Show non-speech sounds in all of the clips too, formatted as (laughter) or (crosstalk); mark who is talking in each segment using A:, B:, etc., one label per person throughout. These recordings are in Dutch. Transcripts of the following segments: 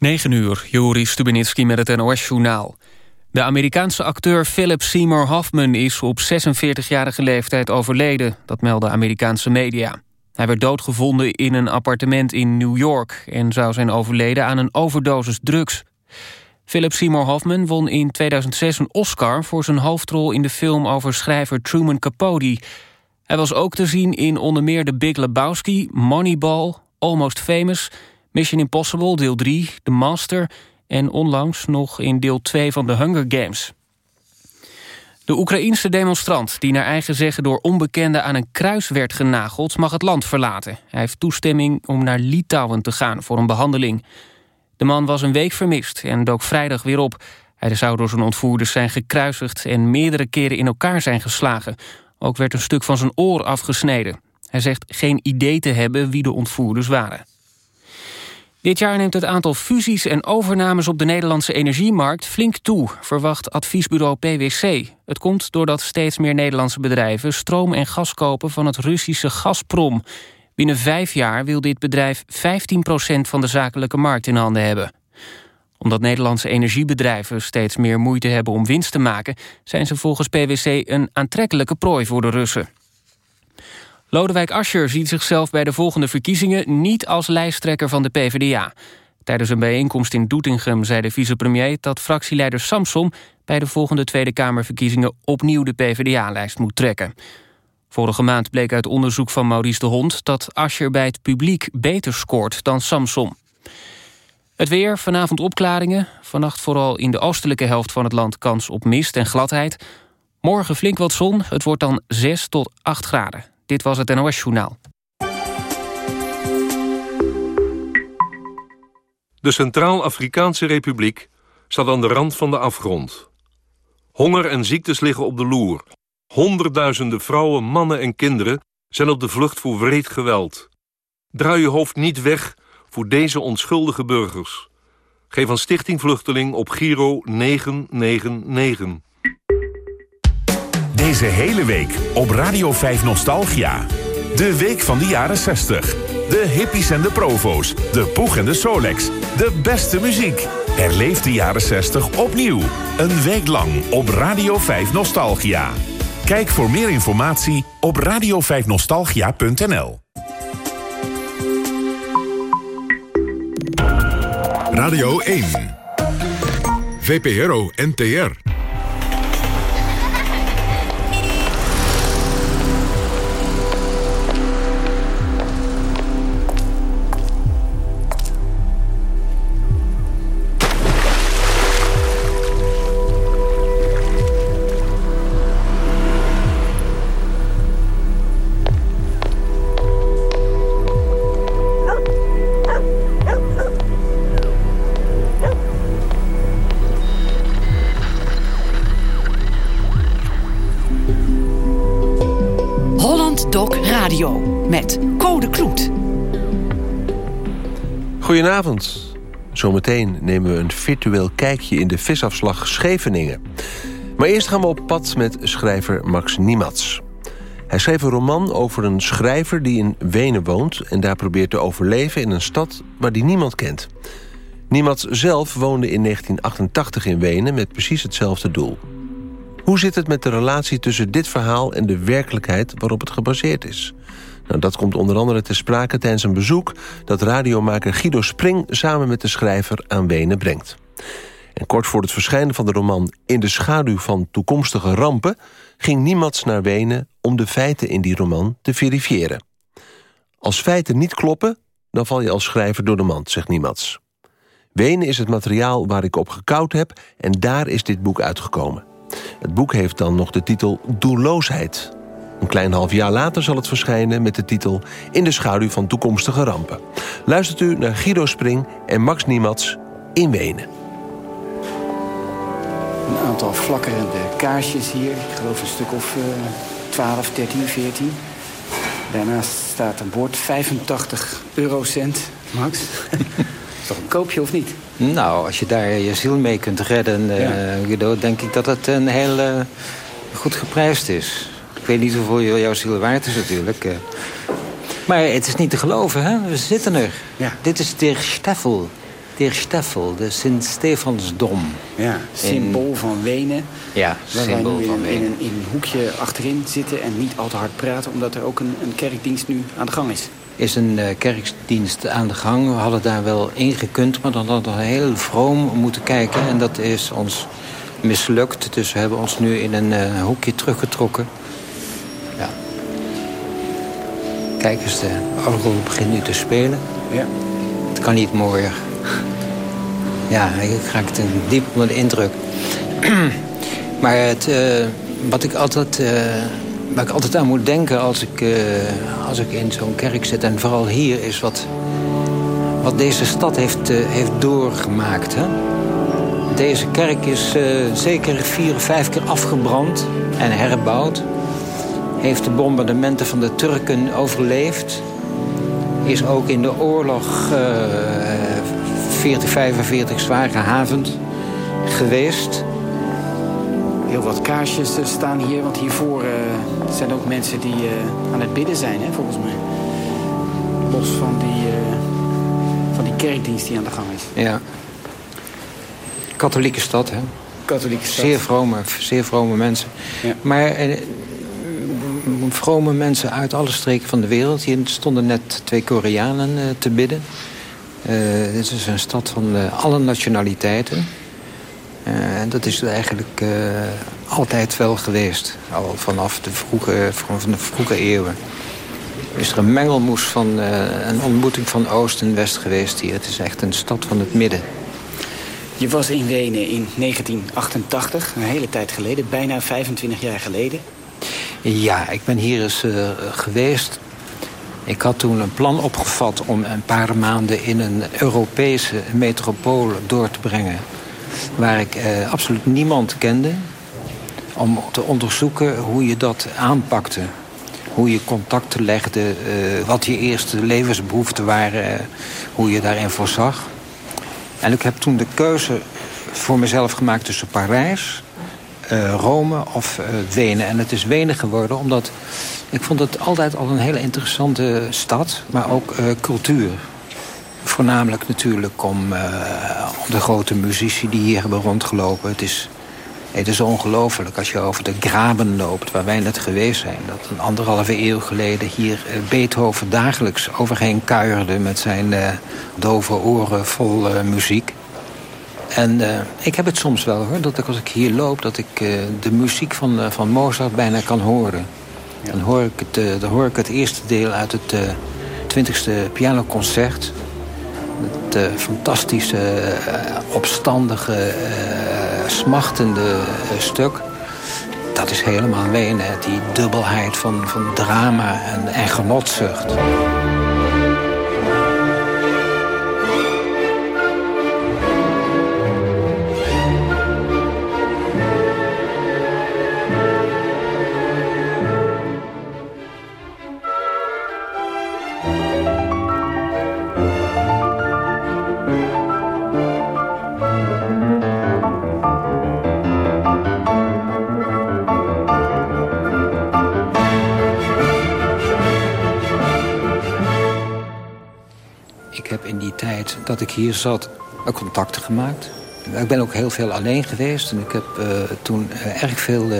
A: 9 uur, Joris Stubenitski met het NOS-journaal. De Amerikaanse acteur Philip Seymour Hoffman is op 46-jarige leeftijd overleden. Dat melden Amerikaanse media. Hij werd doodgevonden in een appartement in New York... en zou zijn overleden aan een overdosis drugs. Philip Seymour Hoffman won in 2006 een Oscar... voor zijn hoofdrol in de film over schrijver Truman Capote. Hij was ook te zien in onder meer The Big Lebowski, Moneyball... Almost Famous, Mission Impossible deel 3, The Master... en onlangs nog in deel 2 van The Hunger Games. De Oekraïense demonstrant, die naar eigen zeggen door onbekenden aan een kruis werd genageld, mag het land verlaten. Hij heeft toestemming om naar Litouwen te gaan voor een behandeling. De man was een week vermist en dook vrijdag weer op. Hij zou door zijn ontvoerders zijn gekruisigd en meerdere keren in elkaar zijn geslagen. Ook werd een stuk van zijn oor afgesneden. Hij zegt geen idee te hebben wie de ontvoerders waren. Dit jaar neemt het aantal fusies en overnames op de Nederlandse energiemarkt flink toe, verwacht adviesbureau PwC. Het komt doordat steeds meer Nederlandse bedrijven stroom en gas kopen van het Russische Gazprom. Binnen vijf jaar wil dit bedrijf 15% van de zakelijke markt in handen hebben. Omdat Nederlandse energiebedrijven steeds meer moeite hebben om winst te maken... zijn ze volgens PwC een aantrekkelijke prooi voor de Russen. Lodewijk Asscher ziet zichzelf bij de volgende verkiezingen... niet als lijsttrekker van de PvdA. Tijdens een bijeenkomst in Doetinchem zei de vicepremier... dat fractieleider Samson bij de volgende Tweede Kamerverkiezingen... opnieuw de PvdA-lijst moet trekken. Vorige maand bleek uit onderzoek van Maurice de Hond... dat Asscher bij het publiek beter scoort dan Samson. Het weer, vanavond opklaringen. Vannacht vooral in de oostelijke helft van het land kans op mist en gladheid. Morgen flink wat zon, het wordt dan 6 tot 8 graden. Dit was het NOS Journaal.
B: De Centraal-Afrikaanse Republiek staat aan de rand van de afgrond. Honger en ziektes liggen op de loer. Honderdduizenden vrouwen, mannen en kinderen zijn op de vlucht voor wreed geweld. Draai je hoofd niet weg voor deze onschuldige burgers. Geef aan Stichting Vluchteling op Giro 999.
C: Deze hele week op Radio 5 Nostalgia. De week van de jaren 60. De hippies en de provo's. De poeg en de Solex. De beste muziek. Herleef de jaren 60 opnieuw. Een week lang op Radio 5 Nostalgia. Kijk voor meer informatie op radio5nostalgia.nl.
D: Radio 1. VPRO NTR.
E: Goedenavond. Zometeen nemen we een virtueel kijkje in de visafslag Scheveningen. Maar eerst gaan we op pad met schrijver Max Niemats. Hij schreef een roman over een schrijver die in Wenen woont... en daar probeert te overleven in een stad waar die niemand kent. Niemats zelf woonde in 1988 in Wenen met precies hetzelfde doel. Hoe zit het met de relatie tussen dit verhaal en de werkelijkheid waarop het gebaseerd is? Nou, dat komt onder andere te sprake tijdens een bezoek... dat radiomaker Guido Spring samen met de schrijver aan Wenen brengt. En kort voor het verschijnen van de roman In de schaduw van toekomstige rampen... ging niemand naar Wenen om de feiten in die roman te verifiëren. Als feiten niet kloppen, dan val je als schrijver door de mand, zegt Niemands. Wenen is het materiaal waar ik op gekoud heb... en daar is dit boek uitgekomen. Het boek heeft dan nog de titel Doelloosheid... Een klein half jaar later zal het verschijnen met de titel In de schaduw van toekomstige rampen. Luistert u naar Guido Spring en Max Niemats in Wenen.
F: Een aantal flakkerende kaarsjes hier. Ik geloof een stuk of uh, 12, 13, 14. Daarnaast staat een bord 85 eurocent. Max, is (laughs) toch een koopje of niet?
G: Nou, als je daar je ziel mee kunt redden, uh, Guido... denk ik dat het een heel uh, goed geprijsd is. Ik weet niet hoeveel jouw ziel waard is natuurlijk. Eh. Maar het is niet te geloven, hè? We zitten er. Ja. Dit is de Steffel. der Steffel, de Sint-Stefansdom.
F: Ja, symbool van Wenen.
G: Ja,
F: wij
G: symbool
F: nu
G: van
F: in,
G: Wenen.
F: een, in een hoekje achterin zitten en niet al te hard praten... omdat er ook een, een kerkdienst nu aan de gang is.
G: is een eh, kerkdienst aan de gang. We hadden daar wel ingekund, maar dan hadden we heel vroom moeten kijken. En dat is ons mislukt. Dus we hebben ons nu in een eh, hoekje teruggetrokken. Kijk eens, de orgel begint nu te spelen.
F: Ja.
G: Het kan niet mooier. Ja, ik raak ten diep onder de indruk. (clears throat) maar het, eh, wat ik altijd, eh, waar ik altijd aan moet denken als ik, eh, als ik in zo'n kerk zit... en vooral hier, is wat, wat deze stad heeft, heeft doorgemaakt. Hè? Deze kerk is zeker vier of vijf keer afgebrand en herbouwd. Heeft de bombardementen van de Turken overleefd. Is ook in de oorlog eh 4045 zwaar gehavend geweest.
F: Heel wat kaarsjes eh, staan hier, want hiervoor eh, zijn ook mensen die aan het bidden zijn, hè, volgens mij. Los van die, van die kerkdienst die aan de gang is.
G: Ja. Katholieke stad, hè?
F: Katholieke stad.
G: Zeer vrome, zeer vrome mensen.
F: Ja.
G: Maar vrome mensen uit alle streken van de wereld. Hier stonden net twee Koreanen eh, te bidden. Eh, dit is een stad van eh, alle nationaliteiten. En dat is eigenlijk altijd wel geweest. Al vanaf de vroege, van de vroege eeuwen. Is er een mengelmoes van een ontmoeting van Oost en West geweest hier. Het is echt een stad van het midden.
F: Je was in Wenen in 1988, een hele tijd geleden, bijna 25 jaar geleden.
G: Ja, ik ben hier eens eh, geweest. Ik had toen een plan opgevat om een paar maanden in een Europese metropool door te brengen. Waar ik eh, absoluut niemand kende. Om te onderzoeken hoe je dat aanpakte. Hoe je contacten legde, eh, wat je eerste levensbehoeften waren, hoe je daarin voorzag. En ik heb toen de keuze voor mezelf gemaakt tussen Parijs, eh, Rome of eh, Wenen. En het is Wenen geworden omdat ik vond het altijd al een hele interessante stad, maar ook eh, cultuur. Voornamelijk natuurlijk om, de grote muzici die hier hebben rondgelopen. Het is, het is ongelooflijk als je over de graben loopt waar wij net geweest zijn. Dat een anderhalve eeuw geleden hier Beethoven dagelijks overheen kuierde met zijn dove oren vol muziek. En eh, ik heb het soms wel hoor, dat ik als ik hier loop... dat ik eh, de muziek van, eh, van Mozart bijna kan horen. Dan, hoor ik het, dan hoor ik het eerste deel uit het eh 20e pianoconcert. Het fantastische, opstandige, smachtende stuk. Dat is helemaal Wenen, die dubbelheid van, van drama en, en genotzucht. Ik hier zat contacten gemaakt. Ik ben ook heel veel alleen geweest. En ik heb eh, toen eh, erg veel eh,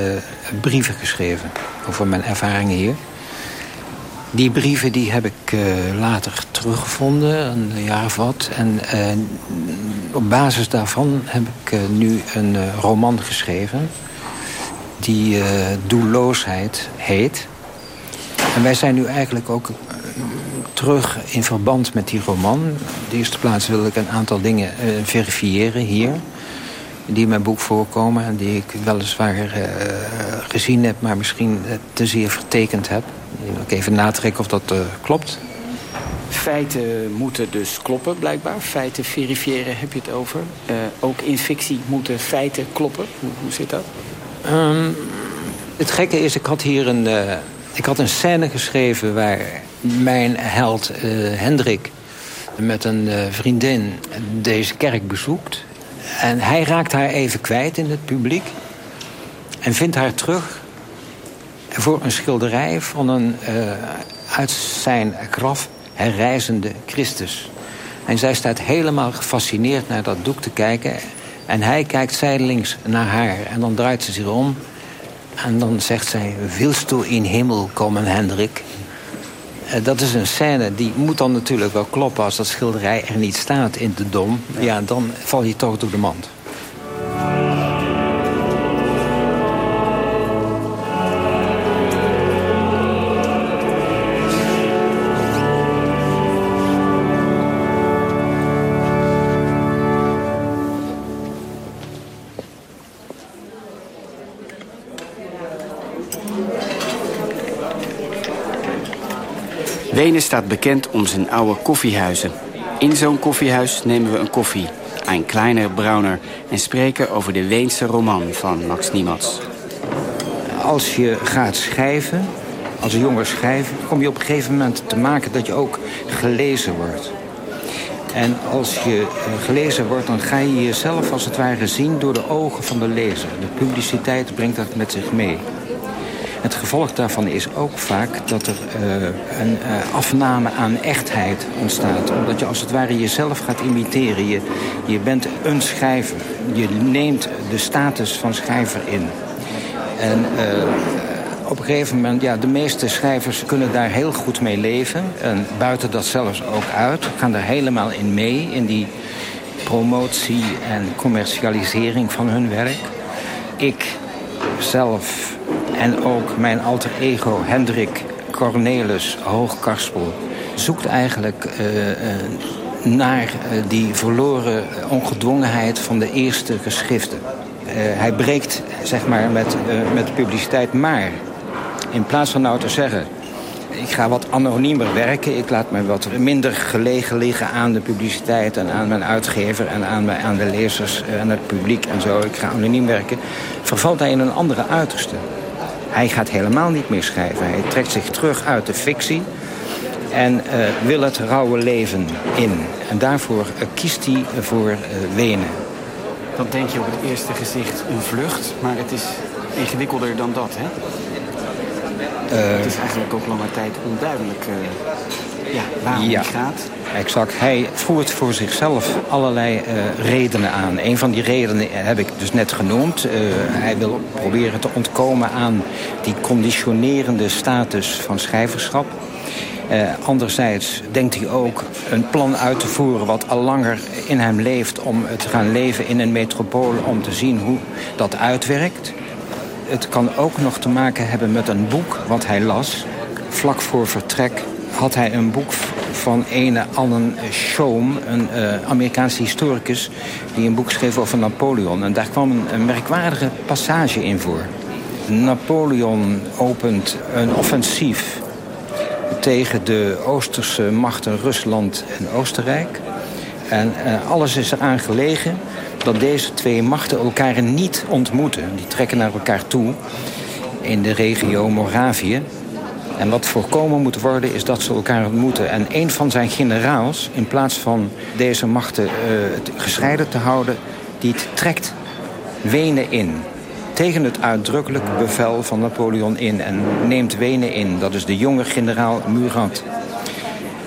G: brieven geschreven over mijn ervaringen hier. Die brieven die heb ik later teruggevonden, een jaar of wat. En op basis daarvan heb ik nu een roman geschreven... die Doelloosheid heet. En wij zijn nu eigenlijk ook terug in verband met die roman. In de eerste plaats wil ik een aantal dingen eh, verifiëren hier. Die in mijn boek voorkomen en die ik weliswaar eh, gezien heb... maar misschien eh, te zeer vertekend heb. Ik wil even natrekken of dat klopt.
F: Feiten moeten dus kloppen, blijkbaar. Feiten verifiëren heb je het over. Ook in fictie moeten feiten kloppen. Hoe, hoe zit dat?
G: Ehm, het gekke is, ik had hier een, ik had een scène geschreven... waar mijn held eh, Hendrik met een eh, vriendin deze kerk bezoekt. En hij raakt haar even kwijt in het publiek. En vindt haar terug voor een schilderij van een eh, uit zijn graf herrijzende Christus. En zij staat helemaal gefascineerd naar dat doek te kijken. En hij kijkt zijdelings naar haar. En dan draait ze zich om. En dan zegt zij, wilst u in hemel komen, Hendrik? Eh, dat is een scène die moet dan natuurlijk wel kloppen... als dat schilderij er niet staat in de dom. Ja, dan val je toch door de mand.
F: Wenen staat bekend om zijn oude koffiehuizen. In zo'n koffiehuis nemen we een koffie, een kleiner, brauner... en spreken over de Weense roman van Max Niematz.
G: Als je gaat schrijven, als een jongen schrijven... kom je op een gegeven moment te maken dat je ook gelezen wordt. En als je eh, gelezen wordt, dan ga je jezelf als het ware zien... door de ogen van de lezer. De publiciteit brengt dat met zich mee. Het gevolg daarvan is ook vaak dat er uh, een uh, afname aan echtheid ontstaat. Omdat je als het ware jezelf gaat imiteren. Je, je bent een schrijver. Je neemt de status van schrijver in. En uh, op een gegeven moment, ja, de meeste schrijvers kunnen daar heel goed mee leven. En buiten dat zelfs ook uit. Gaan er helemaal in mee, in die promotie en commercialisering van hun werk. Ik zelf en ook mijn alter ego Hendrik Cornelis Hoogkarspel... zoekt eigenlijk uh, uh, naar uh, die verloren ongedwongenheid van de eerste geschriften. hij breekt zeg maar, met, met publiciteit maar. In plaats van nou te zeggen... ik ga wat anoniemer werken. Ik laat me wat minder gelegen liggen aan de publiciteit... en aan mijn uitgever en aan, mijn, aan de lezers en het publiek en zo. Ik ga anoniem werken. Vervalt hij in een andere uiterste. Hij gaat helemaal niet meer schrijven. Hij trekt zich terug uit de fictie en uh, wil het rauwe leven in. En daarvoor uh, kiest hij voor uh, Wenen.
F: Dan denk je op het eerste gezicht een vlucht, maar het is ingewikkelder dan dat, hè? het is eigenlijk ook lange tijd onduidelijk ja, waarom
G: ja.
F: gaat.
G: Exact. Hij voert voor zichzelf allerlei uh, redenen aan. Een van die redenen heb ik dus net genoemd. Uh, hij wil proberen te ontkomen aan die conditionerende status van schrijverschap. Uh, anderzijds denkt hij ook een plan uit te voeren wat al langer in hem leeft... om te gaan leven in een metropool om te zien hoe dat uitwerkt. Het kan ook nog te maken hebben met een boek wat hij las. Vlak voor vertrek had hij een boek van ene Allen Schoom, een uh, Amerikaanse historicus... die een boek schreef over Napoleon. En daar kwam een, merkwaardige passage in voor. Napoleon opent een offensief tegen de Oosterse machten Rusland en Oostenrijk. En uh, alles is eraan gelegen dat deze twee machten elkaar niet ontmoeten. Die trekken naar elkaar toe in de regio Moravië. En wat voorkomen moet worden is dat ze elkaar ontmoeten. En een van zijn generaals, in plaats van deze machten uh, gescheiden te houden... die trekt Wenen in. Tegen het uitdrukkelijk bevel van Napoleon in. En neemt Wenen in. Dat is de jonge generaal Murat.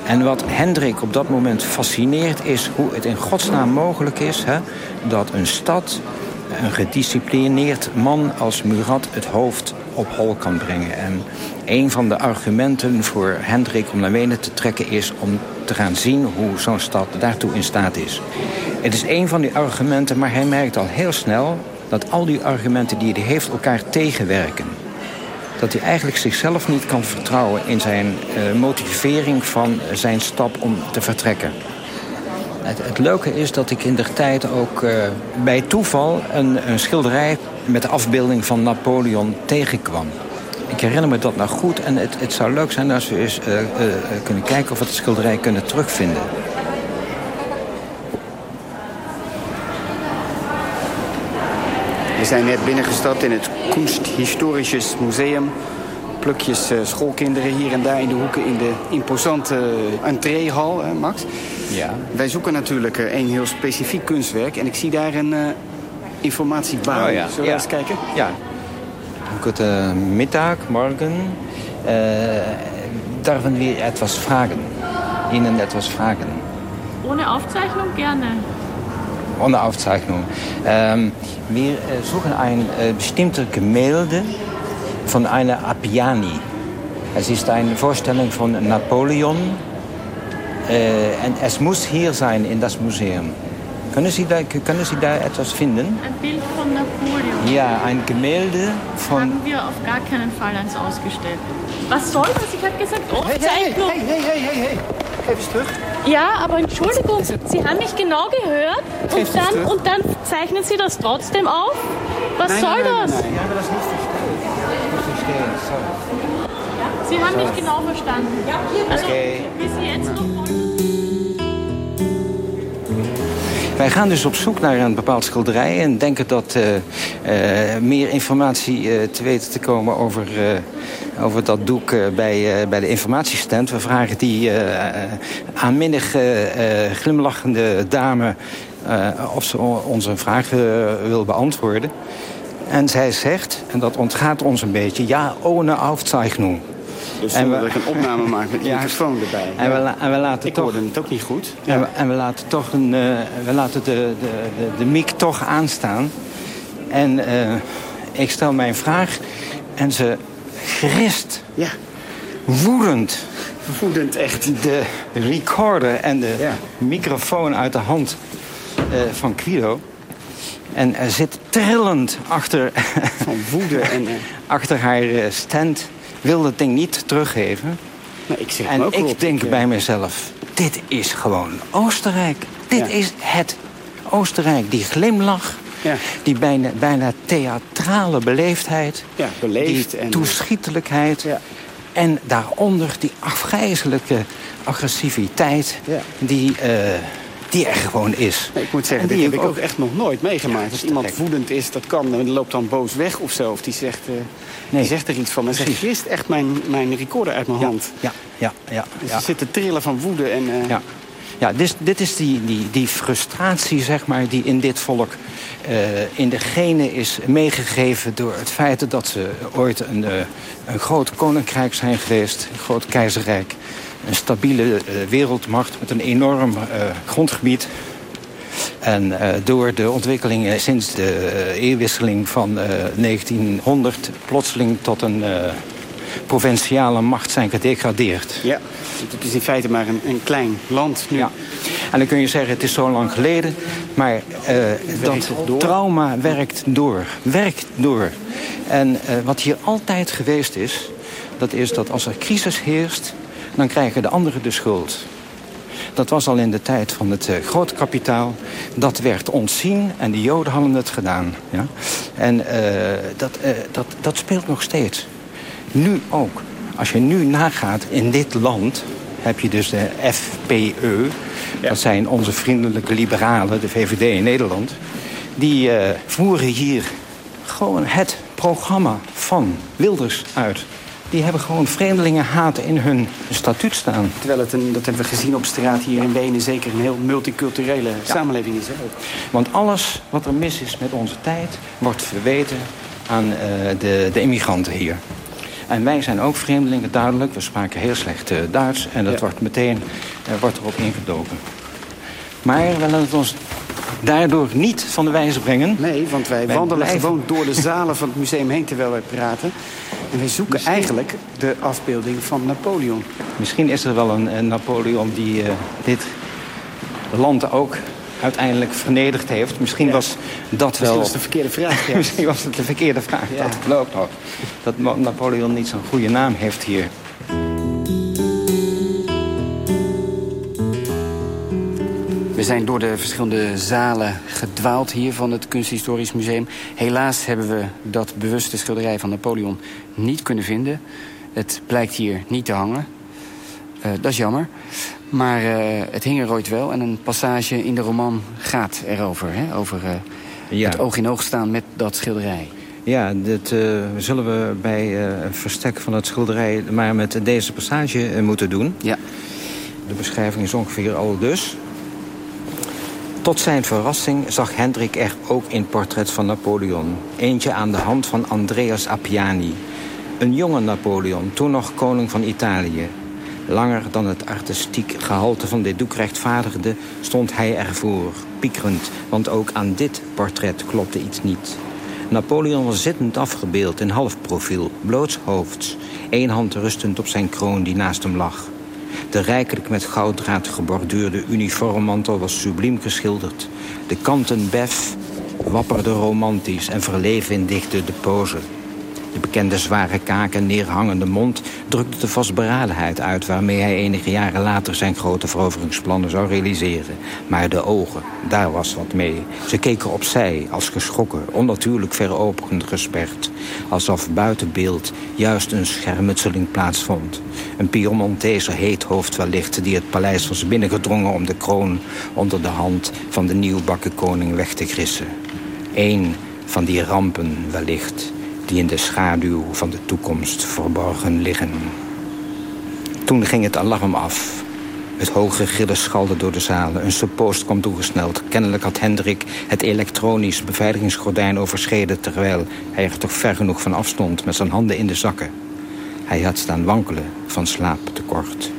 G: En wat Hendrik op dat moment fascineert is hoe het in godsnaam mogelijk is... Hè, dat een stad, een gedisciplineerd man als Murat het hoofd op hol kan brengen. En een van de argumenten voor Hendrik om naar Wenen te trekken... is om te gaan zien hoe zo'n stad daartoe in staat is. Het is een van die argumenten, maar hij merkt al heel snel... dat al die argumenten die hij heeft elkaar tegenwerken. Dat hij eigenlijk zichzelf niet kan vertrouwen in zijn uh, motivering van zijn stap om te vertrekken. Het, leuke is dat ik in de tijd ook uh, bij toeval een, een, schilderij met de afbeelding van Napoleon tegenkwam. Ik herinner me dat nog goed en het, het zou leuk zijn als we eens uh, uh, kunnen kijken of we het schilderij kunnen terugvinden.
F: We zijn net binnengestapt in het Kunsthistorisches Museum plukjes uh, schoolkinderen hier en daar in de hoeken in de imposante entreehal, hè, Max.
G: Ja.
F: Wij zoeken natuurlijk een heel specifiek kunstwerk en ik zie daar een informatiebaan.
G: Oh, ja.
F: Zullen we
G: ja.
F: eens kijken?
G: Ja. Goedemiddag, morgen. darf wir etwas fragen? Ihnen etwas fragen?
H: Ohne Aufzeichnung gerne.
G: Ohne Aufzeichnung. Ähm, wir äh, suchen ein äh, bestimmtes Gemälde von einer Appiani. Es ist eine Vorstellung von Napoleon. Äh, und es muss hier sein in das Museum. Können Sie da, können Sie da etwas finden?
H: Ein Bild von Napoleon.
G: Ja, ein Gemälde von...
H: Haben wir auf gar keinen Fall eins ausgestellt. Was soll das? Ich habe gesagt,
F: Hey,
H: Aufzeichnung.
F: hey, hey, hey, hey, hey. Geef eens terug.
H: Ja, aber Entschuldigung, Sie haben mich genau gehört und dann, und dann zeichnen Sie das trotzdem auf? Was
F: Nein,
H: soll
F: nein, nein,
H: das?
F: nein, nein.
G: Ja, aber das nicht verstehen. Nicht verstehen, sorry.
H: Sie haben mich genau verstanden. Also,
G: Okay.
H: bis Sie jetzt noch
G: Wij gaan dus op zoek naar een bepaald schilderij... en denken dat eh, eh, meer informatie eh, te weten te komen over, over dat doek bij, bij de informatiestand. We vragen die aanminnig eh, glimlachende dame... of ze o- onze vraag wil beantwoorden. En zij zegt, en dat ontgaat ons een beetje... ja, ohne Aufzeichnung.
F: Dus
G: En
F: zonder
G: we-
F: dat ik een opname maak met (laughs)
G: Ja.
F: microfoon erbij.
G: En we, en we laten
F: Ik
G: toch...
F: hoorde het ook niet goed.
G: En, we, en we laten toch een, eh, we laten de, de, de, de mic toch aanstaan. En eh, ik stel mijn vraag en ze grist,
F: Ja,
G: woedend,
F: vervoedend echt.
G: de recorder en de
F: Ja.
G: microfoon uit de hand eh, van Guido. En er zit trillend achter,
F: Van woede en... eh, (laughs)
G: achter haar eh, stand. Wil het ding niet teruggeven.
F: nou, ik zeg
G: En
F: ook
G: ik
F: op.
G: denk bij mezelf, dit is gewoon Oostenrijk. Dit
F: Ja.
G: is het Oostenrijk. Die glimlach,
F: Ja.
G: die bijna, bijna theatrale beleefdheid.
F: Ja, beleefd
G: die
F: en-
G: toeschietelijkheid.
F: Ja.
G: En daaronder die afgrijzelijke agressiviteit die, eh, die er gewoon is.
F: Nee, ik moet zeggen,
G: En die
F: heb ik ook echt nog nooit meegemaakt.
G: Ja,
F: Als iemand
G: gek.
F: woedend is, dat kan. En loopt dan boos weg of zo. Of die zegt, eh,
G: Nee.
F: die zegt er iets van. Maar ze
G: Precies.
F: grist echt mijn, mijn recorder uit mijn
G: Ja,
F: hand.
G: ja, ja, ja.
F: Dus
G: ja.
F: zit te trillen van woede. En, eh,
G: Ja, ja dit, dit is die, die, die frustratie zeg maar, die in dit volk eh, in de genen is meegegeven... door het feit dat ze ooit een, een groot koninkrijk zijn geweest. Een groot keizerrijk. Een stabiele eh, wereldmacht met een enorm eh, grondgebied. En eh, door de ontwikkelingen sinds de eeuwwisseling van eh, 1900... plotseling tot een provinciale macht zijn gedegradeerd.
F: ja. Het is in feite maar een, een klein land nu.
G: Ja. En dan kun je zeggen, het is zo lang geleden. Maar dat trauma werkt door. Werkt door. En wat hier altijd geweest is... dat is dat als er crisis heerst... dan krijgen de anderen de schuld. Dat was al in de tijd van het eh, grote kapitaal. Dat werd ontzien en de Joden hadden het gedaan. Ja? En eh, dat, eh, dat, dat speelt nog steeds. Nu ook. Als je nu nagaat in dit land heb je dus de FPE. Dat zijn onze vriendelijke liberalen, de VVD in Nederland. Die voeren hier gewoon het programma van Wilders uit. Die hebben gewoon vreemdelingenhaat in hun statuut staan.
F: Terwijl het een, dat hebben we gezien op straat hier in Wenen... zeker een heel multiculturele samenleving is. hè.
G: Want alles wat er mis is met onze tijd... wordt verweten aan eh, de, de immigranten hier. En wij zijn ook vreemdelingen, duidelijk. We spraken heel slecht eh, Duits. En dat
F: Ja.
G: wordt meteen eh, wordt erop ingedoken. Maar we laten het ons daardoor niet van de wijze brengen.
F: Nee, want wij,
G: Wij
F: wandelen
G: blijven-
F: gewoon door de zalen van het museum heen terwijl wij praten. En wij zoeken
G: Misschien-
F: eigenlijk de afbeelding van Napoleon.
G: Misschien is er wel een, een Napoleon die eh, dit land ook uiteindelijk vernederd heeft. Misschien was dat
F: Misschien
G: wel...
F: was het de verkeerde vraag. (laughs) Ja.
G: Misschien was het de verkeerde vraag.
F: Ja.
G: Dat loopt nog. Dat Napoleon niet zo'n goede naam heeft hier.
F: We zijn door de verschillende zalen gedwaald hier van het Kunsthistorisch Museum. Helaas hebben we dat bewuste schilderij van Napoleon niet kunnen vinden. Het blijkt hier niet te hangen. Eh, dat is jammer. Maar eh, het hing er ooit wel. En een passage in de roman gaat erover. Hè? Over eh,
G: Ja.
F: het oog in oog staan met dat schilderij.
G: Ja, dat zullen we bij verstek van het schilderij... maar met deze passage moeten doen.
F: Ja.
G: De beschrijving is ongeveer al dus. Tot zijn verrassing zag Hendrik er ook in portret van Napoleon. Eentje aan de hand van Andreas Appiani. Een jonge Napoleon, toen nog koning van Italië. Langer dan het artistiek gehalte van dit doek rechtvaardigde... stond hij ervoor, piekerend, want ook aan dit portret klopte iets niet. Napoleon was zittend afgebeeld in halfprofiel, blootshoofds... één hand rustend op zijn kroon die naast hem lag. De rijkelijk met gouddraad geborduurde uniformmantel was subliem geschilderd. De kanten bef wapperde romantisch en verleven in dichte de pose. De bekende zware kaak en neerhangende mond drukte de vastberadenheid uit... waarmee hij enige jaren later zijn grote veroveringsplannen zou realiseren. Maar de ogen, daar was wat mee. Ze keken opzij, als geschrokken, onnatuurlijk veropend gesperd. Alsof buiten beeld juist een schermutseling plaatsvond. Een Piemontese heethoofd wellicht die het paleis was binnengedrongen... om de kroon onder de hand van de nieuwbakken koning weg te grissen. Eén van die rampen wellicht die in de schaduw van de toekomst verborgen liggen. Toen ging het alarm af. Het hoge gillen schalde door de zalen. Een suppost kwam toegesneld. Kennelijk had Hendrik het elektronisch beveiligingsgordijn overschreden... terwijl hij er toch ver genoeg van afstond met zijn handen in de zakken. Hij had staan wankelen van slaaptekort.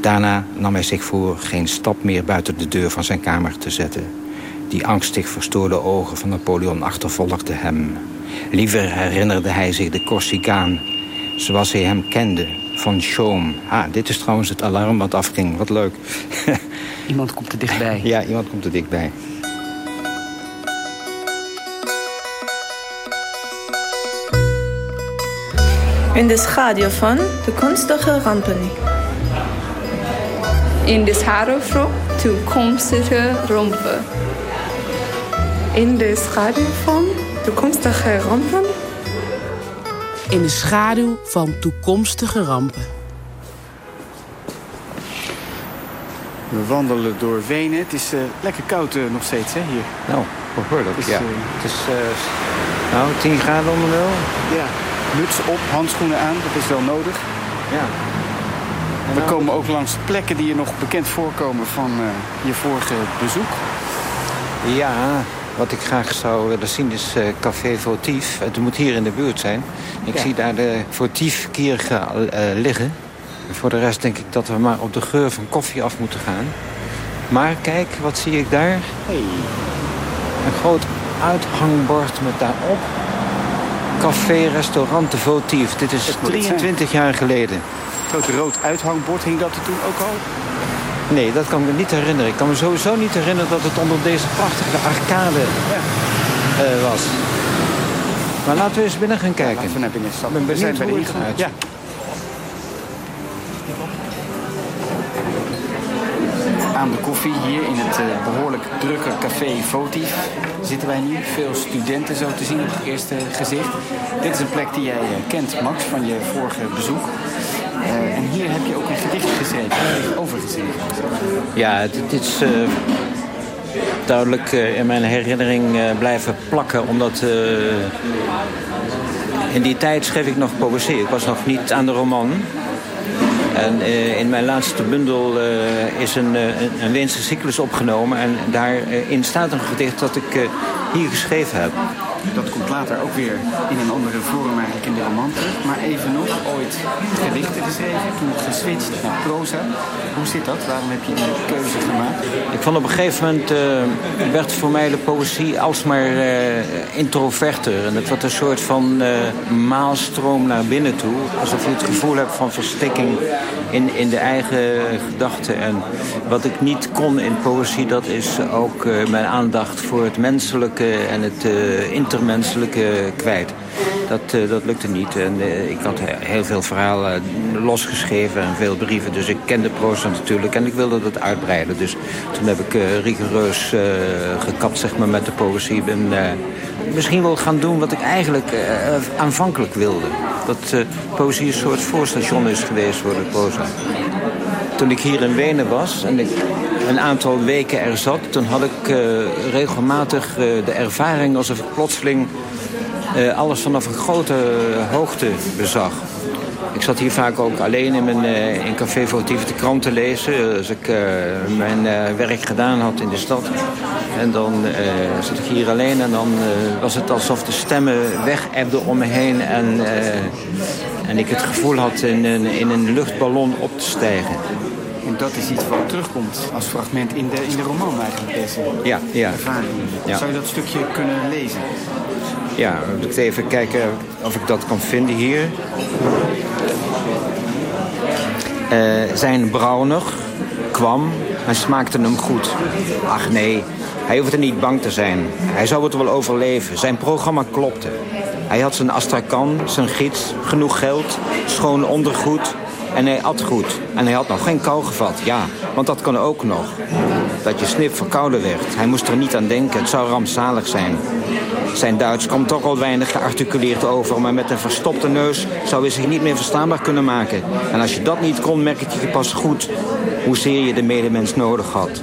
G: Daarna nam hij zich voor geen stap meer buiten de deur van zijn kamer te zetten. Die angstig verstoorde ogen van Napoleon achtervolgden hem. Liever herinnerde hij zich de Corsicaan, zoals hij hem kende, van Chaume. Ah, dit is trouwens het alarm wat afging. Wat leuk. (laughs)
F: Iemand komt er dichtbij.
G: Ja, iemand komt er dichtbij.
I: In de schaduw van de kunstige rampen.
H: In de schaduw van toekomstige rampen.
I: In de schaduw van toekomstige rampen?
J: In de schaduw van toekomstige rampen.
F: We wandelen door Wenen. Het is uh, lekker koud uh, nog steeds hè, hier.
G: Nou, behoorlijk,
F: Het is,
G: ja.
F: eh,
G: Het is nou, 10 graden onder nul.
F: Ja, muts op, handschoenen aan. Dat is wel nodig.
G: Ja.
F: We komen ook langs plekken die je nog bekend voorkomen van eh, je vorige bezoek.
G: Ja, wat ik graag zou willen zien is eh, Café Votief. Het moet hier in de buurt zijn. Ik
F: Ja.
G: zie daar de Votief kierge eh, liggen. Voor de rest denk ik dat we maar op de geur van koffie af moeten gaan. Maar kijk, wat zie ik daar?
F: Hey.
G: Een groot uithangbord met daarop... Café Restaurant de Votief. Dit is
F: Dat moet het zijn.
G: 23 jaar geleden.
F: Groot rood uithangbord, hing dat er toen ook al?
G: Nee, dat kan ik me niet herinneren. Ik kan me sowieso niet herinneren dat het onder deze prachtige arcade eh, was. Maar laten we eens binnen gaan kijken.
F: We naar binnen stappen. We zijn bij de ingang. Ja. Aan de koffie hier in het eh, behoorlijk drukke café Votief zitten wij nu. Veel studenten zo te zien op het eerste gezicht. Dit is een plek die jij eh, kent, Max, van je vorige bezoek. Eh, en hier heb je ook een gedicht geschreven, gedicht overgeschreven.
G: Ja, dit, is eh, duidelijk eh, in mijn herinnering blijven plakken. Omdat in die tijd schreef ik nog poëzie. Ik was nog niet aan de roman. En in mijn laatste bundel is een, eh, een, een cyclus opgenomen. En daarin staat een gedicht dat ik hier geschreven heb.
F: Dat komt later ook weer in een andere vorm eigenlijk in de roman terug. Maar even nog, ooit gedichten geschreven, toen geswitcht naar proza. Hoe zit dat? Waarom heb je die keuze gemaakt?
G: Ik vond op een gegeven moment eh, werd voor mij de poëzie alsmaar eh introverter. En het wordt een soort van eh, maalstroom naar binnen toe. Alsof je het gevoel hebt van verstikking in, in de eigen gedachten. En wat ik niet kon in poëzie, dat is ook mijn aandacht voor het menselijke en het eh, intermenselijke kwijt. Dat, eh, dat lukte niet. En eh, ik had he- heel veel verhalen losgeschreven en veel brieven. Dus ik kende proza natuurlijk en ik wilde dat uitbreiden. Dus toen heb ik eh, rigoureus gekapt zeg maar, met de poëzie. Eh, misschien wel gaan doen wat ik eigenlijk aanvankelijk wilde. Dat poëzie een soort voorstation is geweest voor de proza. Toen ik hier in Wenen was en ik een aantal weken er zat... toen had ik regelmatig de ervaring alsof ik plotseling... eh, alles vanaf een grote hoogte bezag. Ik zat hier vaak ook alleen in mijn uh, in Café Votief de krant te lezen. Als ik uh, mijn uh, werk gedaan had in de stad. En dan zat ik hier alleen en dan was het alsof de stemmen weg om me heen. En, en ik het gevoel had in, in, in een luchtballon op te stijgen.
F: En dat is iets wat terugkomt als fragment in de, in de roman eigenlijk, deze
G: ja, ja.
F: ervaring.
G: Ja.
F: Zou je dat stukje kunnen lezen?
G: Ja, ik even kijken of ik dat kan vinden hier. Uh, zijn browner kwam en smaakte hem goed. Ach nee, hij hoefde niet bang te zijn. Hij zou het wel overleven. Zijn programma klopte. Hij had zijn astrakan, zijn gids, genoeg geld, schoon ondergoed en hij at goed. En hij had nog geen kou gevat, ja, want dat kan ook nog. Dat je snip verkouden werd. Hij moest er niet aan denken, het zou rampzalig zijn. Zijn Duits kwam toch al weinig gearticuleerd over... maar met een verstopte neus zou hij zich niet meer verstaanbaar kunnen maken. En als je dat niet kon, merkte je pas goed... hoezeer je de medemens nodig had.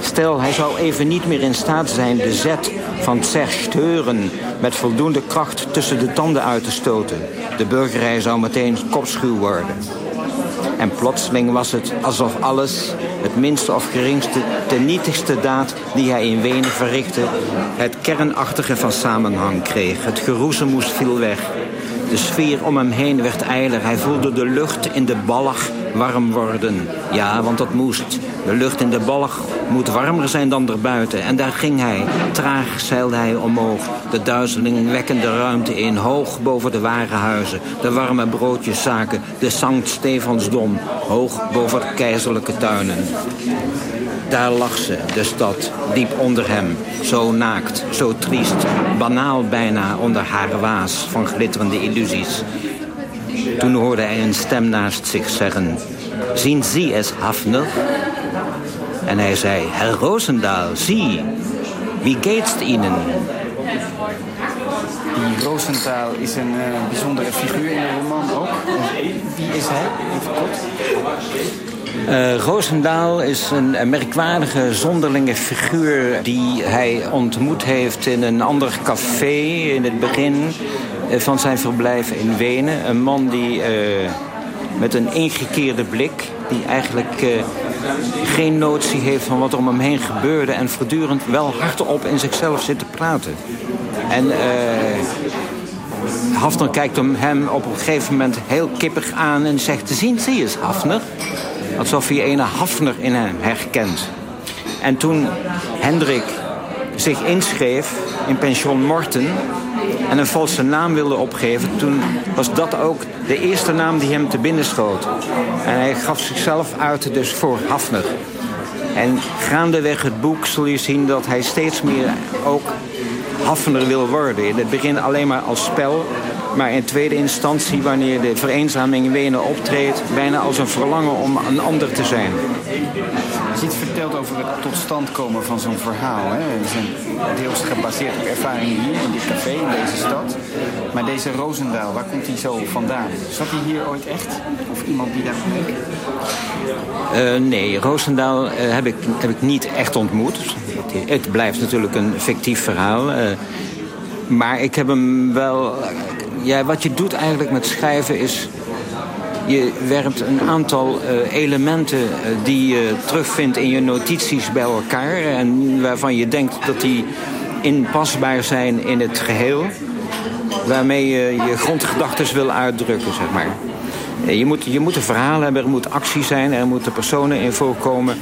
G: Stel, hij zou even niet meer in staat zijn de zet van zersteuren... met voldoende kracht tussen de tanden uit te stoten. De burgerij zou meteen kopschuw worden. En plotseling was het alsof alles, het minste of geringste, de nietigste daad die hij in Wenen verrichtte, het kernachtige van samenhang kreeg. Het geroezemoes viel weg. De sfeer om hem heen werd eiler. Hij voelde de lucht in de ballag warm worden. Ja, want dat moest. De lucht in de ballag moet warmer zijn dan erbuiten. En daar ging hij. Traag zeilde hij omhoog. De duizelingwekkende ruimte in, hoog boven de warenhuizen. De warme broodjeszaken, de Sankt Stefansdom. Hoog boven keizerlijke tuinen. Daar lag ze, de stad, diep onder hem. Zo naakt, zo triest, banaal bijna onder haar waas van glitterende illusies. Toen hoorde hij een stem naast zich zeggen... Zien Sie es, Hafner? En hij zei, Herr Roosendaal, zie, wie geht's Ihnen?
F: Die Roosendaal is een uh, bijzondere figuur in de roman ook. Wie is hij? Even kort.
G: Uh, Roosendaal is een, merkwaardige, zonderlinge figuur... die hij ontmoet heeft in een ander café in het begin uh, van zijn verblijf in Wenen. Een man die uh, met een ingekeerde blik... die eigenlijk geen notie heeft van wat er om hem heen gebeurde... en voortdurend wel hardop in zichzelf zit te praten. En Hafner kijkt hem op een gegeven moment heel kippig aan en zegt... zien zie eens, Hafner alsof hij een Hafner in hem herkent. En toen Hendrik zich inschreef in pension Morten en een valse naam wilde opgeven... toen was dat ook de eerste naam die hem te binnen schoot. En hij gaf zichzelf uit dus voor Hafner. En gaandeweg het boek zul je zien dat hij steeds meer ook Hafner wil worden. In het begin alleen maar als spel, maar in tweede instantie, wanneer de vereenzaming in Wenen optreedt... bijna als een verlangen om een ander te zijn.
F: Als je iets vertelt over het tot stand komen van zo'n verhaal... Hè? zijn deels gebaseerd op ervaringen hier in dit café, in deze stad. Maar deze Roosendaal, waar komt hij zo vandaan? Zat hij hier ooit echt? Of iemand die daar bleek?
G: Uh, nee, Roosendaal uh, heb, ik, heb ik niet echt ontmoet. Het blijft natuurlijk een fictief verhaal... Uh, maar ik heb hem wel ja, wat je doet eigenlijk met schrijven is... je werpt een aantal uh, elementen uh, die je terugvindt in je notities bij elkaar... en waarvan je denkt dat die inpasbaar zijn in het geheel... waarmee je je grondgedachten wil uitdrukken, zeg maar. Eh, je moet, je moet een verhaal hebben, er moet actie zijn, er moeten personen in voorkomen...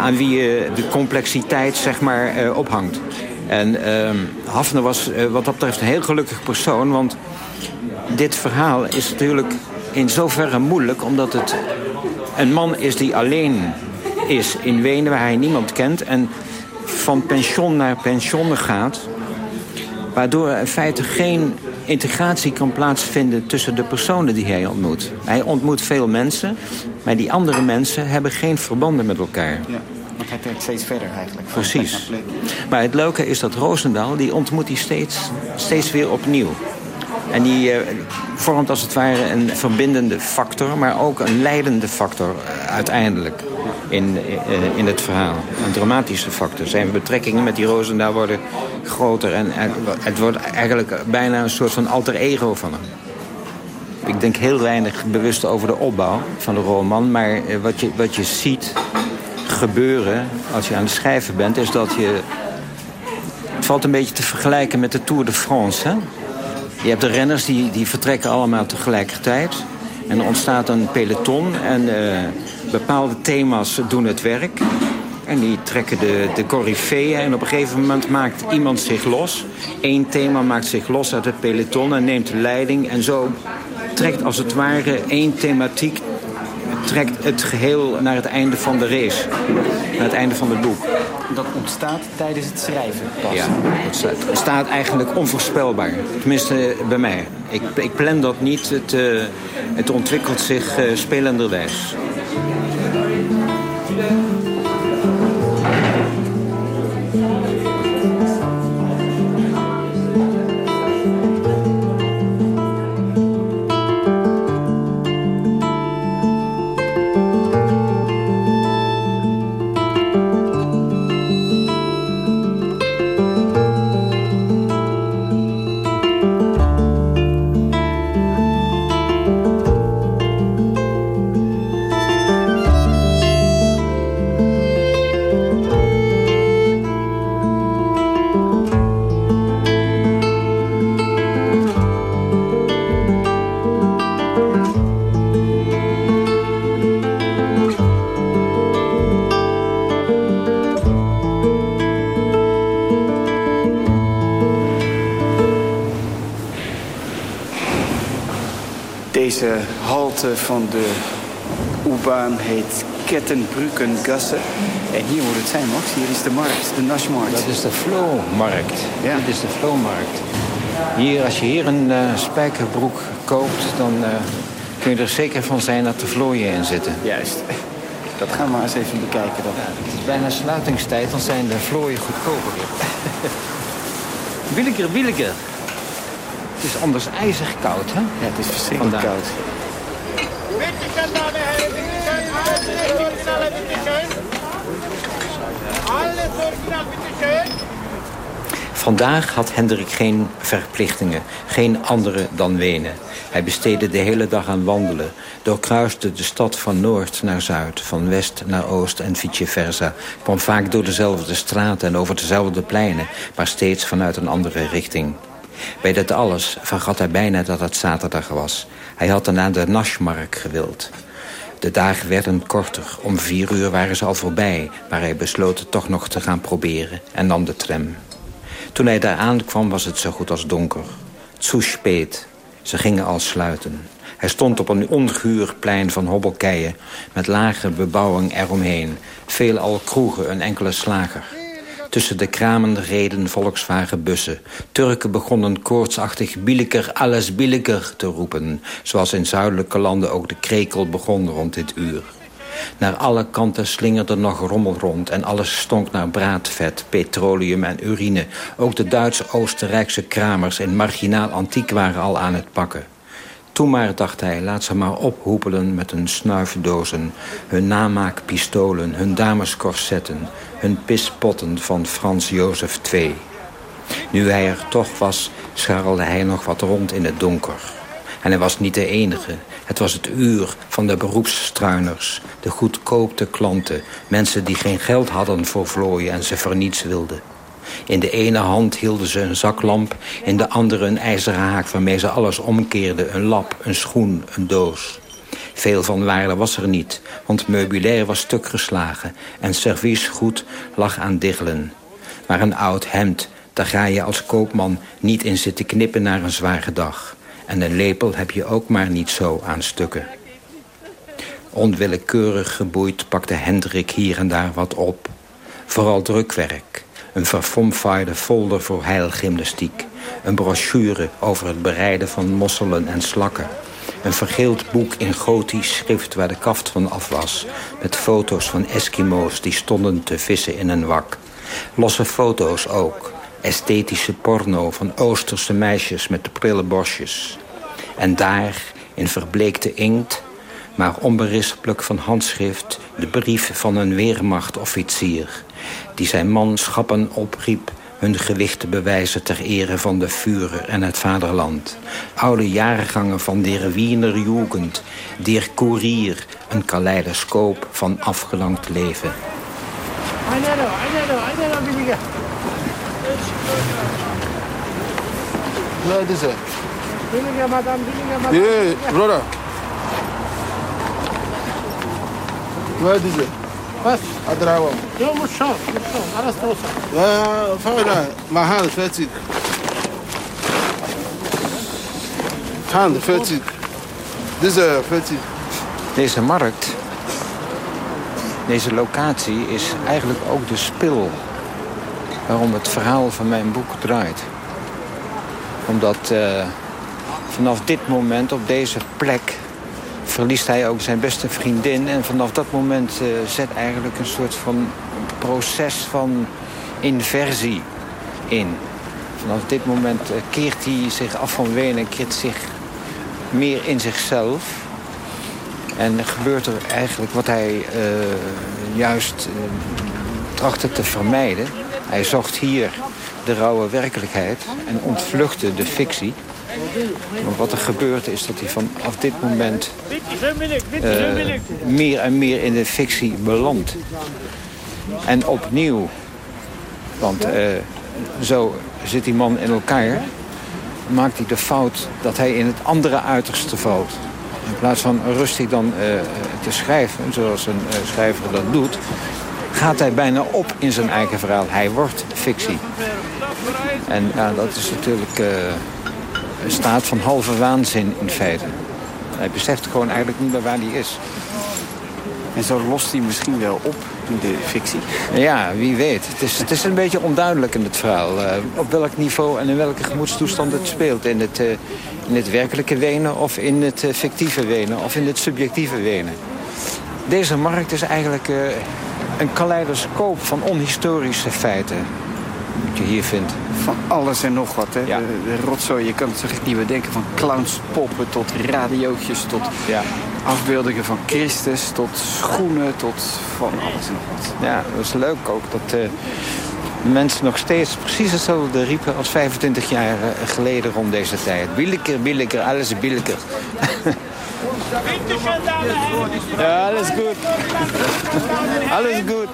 G: aan wie je de complexiteit, zeg maar, ophangt. En uh, Hafner was wat dat betreft een heel gelukkig persoon... want dit verhaal is natuurlijk in zoverre moeilijk... omdat het een man is die alleen is in Wenen... waar hij niemand kent en van pension naar pension gaat... waardoor er in feite geen integratie kan plaatsvinden... tussen de personen die hij ontmoet. Hij ontmoet veel mensen, maar die andere mensen... hebben geen verbanden met elkaar.
F: Ja. Want hij trekt steeds verder eigenlijk.
G: Precies. Maar het leuke is dat Roosendaal, die ontmoet hij steeds, steeds weer opnieuw. En die uh, vormt als het ware een verbindende factor... maar ook een leidende factor uh, uiteindelijk in, uh, in het verhaal. Een dramatische factor. Zijn betrekkingen met die Roosendaal worden groter... en het wordt eigenlijk bijna een soort van alter ego van hem. Ik denk heel weinig bewust over de opbouw van de roman. Maar eh, wat je, wat je ziet gebeuren als je aan het schrijven bent... is dat je... Het valt een beetje te vergelijken met de Tour de France. Hè? Je hebt de renners die, die vertrekken allemaal tegelijkertijd. En er ontstaat een peloton en uh, bepaalde thema's doen het werk. En die trekken de, de coryfeeën en op een gegeven moment maakt iemand zich los. Eén thema maakt zich los uit het peloton en neemt de leiding. En zo trekt als het ware één thematiek trekt het geheel naar het einde van de race. Naar het einde van het boek.
F: Dat ontstaat tijdens het schrijven pas?
G: Ja, het ontstaat eigenlijk onvoorspelbaar. Tenminste bij mij. Ik, ik plan dat niet. Het, het ontwikkelt zich uh, spelenderwijs.
F: Van de U-baan heet Kettenbrückengasse. En hier moet het zijn, Max. Hier is de markt, de Naschmarkt.
G: Dat is de Flowmarkt. Ja. Dit is de Flowmarkt. Hier, als je hier een uh, spijkerbroek koopt, dan uh, kun je er zeker van zijn dat er vlooien in zitten.
F: Juist. Dat gaan we maar eens even bekijken dan.
G: Ja, het is bijna sluitingstijd, dan zijn de vlooien goedkoper. (laughs) Willeke, Willeke. Het is anders ijzig koud, hè?
F: Ja, het is verschrikkelijk koud.
G: Vandaag had Hendrik geen verplichtingen, geen andere dan Wenen. Hij besteedde de hele dag aan wandelen, doorkruiste de stad van noord naar zuid, van west naar oost en vice versa. Kwam vaak door dezelfde straten en over dezelfde pleinen, maar steeds vanuit een andere richting. Bij dat alles vergat hij bijna dat het zaterdag was. Hij had dan naar de Naschmark gewild. De dagen werden korter. Om vier uur waren ze al voorbij. Maar hij besloot het toch nog te gaan proberen en nam de tram. Toen hij daar aankwam was het zo goed als donker. Zu spät. Ze gingen al sluiten. Hij stond op een onguur plein van hobbelkeien... met lage bebouwing eromheen. Veelal kroegen, een enkele slager. Tussen de kramen reden Volkswagenbussen. Turken begonnen koortsachtig bieleker, alles bieleker te roepen. Zoals in zuidelijke landen ook de krekel begon rond dit uur. Naar alle kanten slingerde nog rommel rond en alles stonk naar braadvet, petroleum en urine. Ook de Duits-Oostenrijkse kramers in marginaal antiek waren al aan het pakken. Toen maar, dacht hij, laat ze maar ophoepelen met hun snuifdozen... hun namaakpistolen, hun damescorsetten... hun pispotten van Frans Jozef II. Nu hij er toch was, scharrelde hij nog wat rond in het donker. En hij was niet de enige. Het was het uur van de beroepsstruiners, de goedkoopte klanten... mensen die geen geld hadden voor vlooien en ze voor niets wilden. In de ene hand hielden ze een zaklamp, in de andere een ijzeren haak waarmee ze alles omkeerden. Een lap, een schoen, een doos. Veel van waarde was er niet, want meubilair was stuk geslagen en serviesgoed lag aan diggelen. Maar een oud hemd, daar ga je als koopman niet in zitten knippen naar een zware dag. En een lepel heb je ook maar niet zo aan stukken. Onwillekeurig geboeid pakte Hendrik hier en daar wat op. Vooral drukwerk. Een verfomfaaide folder voor heilgymnastiek. Een brochure over het bereiden van mosselen en slakken. Een vergeeld boek in gotisch schrift waar de kaft van af was. Met foto's van Eskimo's die stonden te vissen in een wak. Losse foto's ook. Esthetische porno van Oosterse meisjes met de prille bosjes. En daar, in verbleekte inkt, maar onberispelijk van handschrift... de brief van een weermachtofficier die zijn manschappen opriep hun gewicht te bewijzen ter ere van de Führer en het vaderland. Oude jaargangen van der Wiener Jugend, der Kurier, een kaleidoscoop van afgelangd leven.
K: Brother. What is it? بس أدراوة يوم الشهر الشهر على استوصل لا فعلا ما هذا فاتك هذا فاتك Deze فاتك
G: Deze markt, deze locatie is eigenlijk ook de spil waarom het verhaal van mijn boek draait. Omdat uh, vanaf dit moment, op deze plek, verliest hij ook zijn beste vriendin. En vanaf dat moment uh, zet eigenlijk een soort van proces van inversie in. Vanaf dit moment uh, keert hij zich af van Wenen, keert zich meer in zichzelf. En gebeurt er eigenlijk wat hij uh, juist trachtte te vermijden. Hij zocht hier de rauwe werkelijkheid en ontvluchtte de fictie. Maar wat er gebeurt is dat hij vanaf dit moment uh, meer en meer in de fictie belandt. En opnieuw, want uh, zo zit die man in elkaar... maakt hij de fout dat hij in het andere uiterste valt. In plaats van rustig dan uh, te schrijven, zoals een schrijver dat doet... gaat hij bijna op in zijn eigen verhaal. Hij wordt fictie. En ja, dat is natuurlijk staat van halve waanzin in feite. Hij beseft gewoon eigenlijk niet meer waar hij is.
F: En zo lost hij misschien wel op in de fictie?
G: Ja, wie weet. Het is, het is een beetje onduidelijk in het verhaal. Uh, op welk niveau en in welke gemoedstoestand het speelt. In het, uh, in het werkelijke Wenen of in het uh, fictieve Wenen of in het subjectieve Wenen. Deze markt is eigenlijk een kaleidoscoop van onhistorische feiten. Wat je hier vindt.
F: Van alles en nog wat, hè? Ja. De, de rotzooi, je kan het zo echt niet meer denken. Van clownspoppen tot radiootjes, tot
G: ja.
F: afbeeldingen van Christus... tot schoenen, tot van alles en nog wat.
G: Ja, dat is leuk ook dat uh, mensen nog steeds precies hetzelfde riepen... als 25 jaar geleden rond deze tijd. Billiger, billiger, alles (laughs) ja, alles goed. alles goed.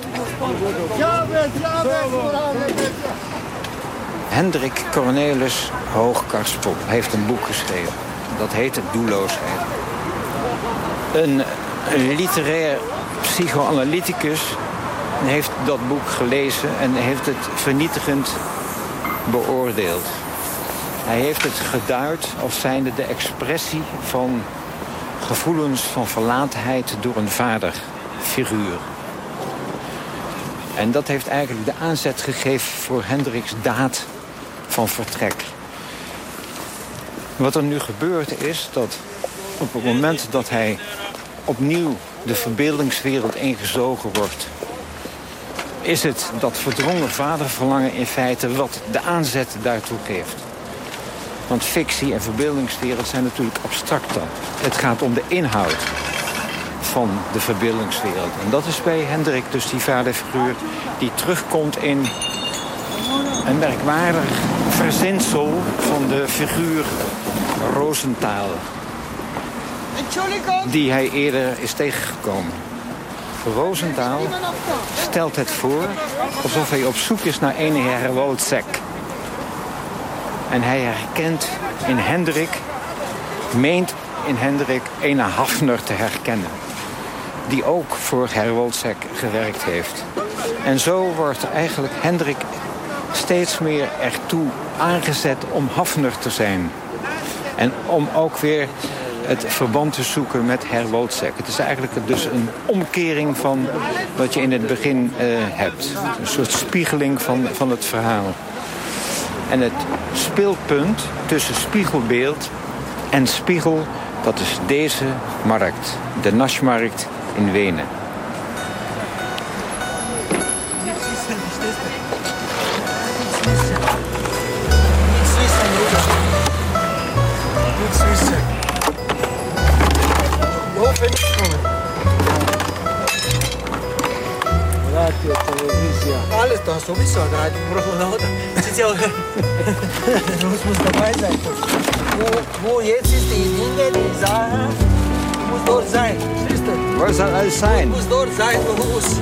G: Hendrik Cornelis Hoogkarspel heeft een boek geschreven. Dat heet Doelloosheid. Een, een literair psychoanalyticus heeft dat boek gelezen en heeft het vernietigend beoordeeld. Hij heeft het geduid als zijnde de expressie van gevoelens van verlatenheid door een vaderfiguur. En dat heeft eigenlijk de aanzet gegeven voor Hendricks daad van vertrek. Wat er nu gebeurt is dat op het moment dat hij opnieuw de verbeeldingswereld ingezogen wordt... is het dat verdrongen vaderverlangen in feite wat de aanzet daartoe geeft. Want fictie en verbeeldingswereld zijn natuurlijk abstracter. Het gaat om de inhoud van de verbeeldingswereld. En dat is bij Hendrik dus die vaderfiguur die terugkomt in een merkwaardig verzinsel van de figuur Rosenthal. Die hij eerder is tegengekomen. Rosenthal stelt het voor alsof hij op zoek is naar een Herwolzek. En hij herkent in Hendrik, meent in Hendrik een Hafner te herkennen. Die ook voor Herwolzek gewerkt heeft. En zo wordt eigenlijk Hendrik steeds meer ertoe aangezet om Hafner te zijn. En om ook weer het verband te zoeken met Herwolzek. Het is eigenlijk dus een omkering van wat je in het begin uh, hebt. Een soort spiegeling van, van het verhaal. En het speelpunt tussen spiegelbeeld en spiegel... dat is deze markt, de Naschmarkt in Wenen.
K: Alles, da hast du
L: mich so rein. Das ist ja auch. du musst dabei sein. Wo, wo jetzt ist die Dinge, die Sache, du musst dort
M: sein. Verstehst du? Was
L: soll alles sein? Du musst dort sein, du musst.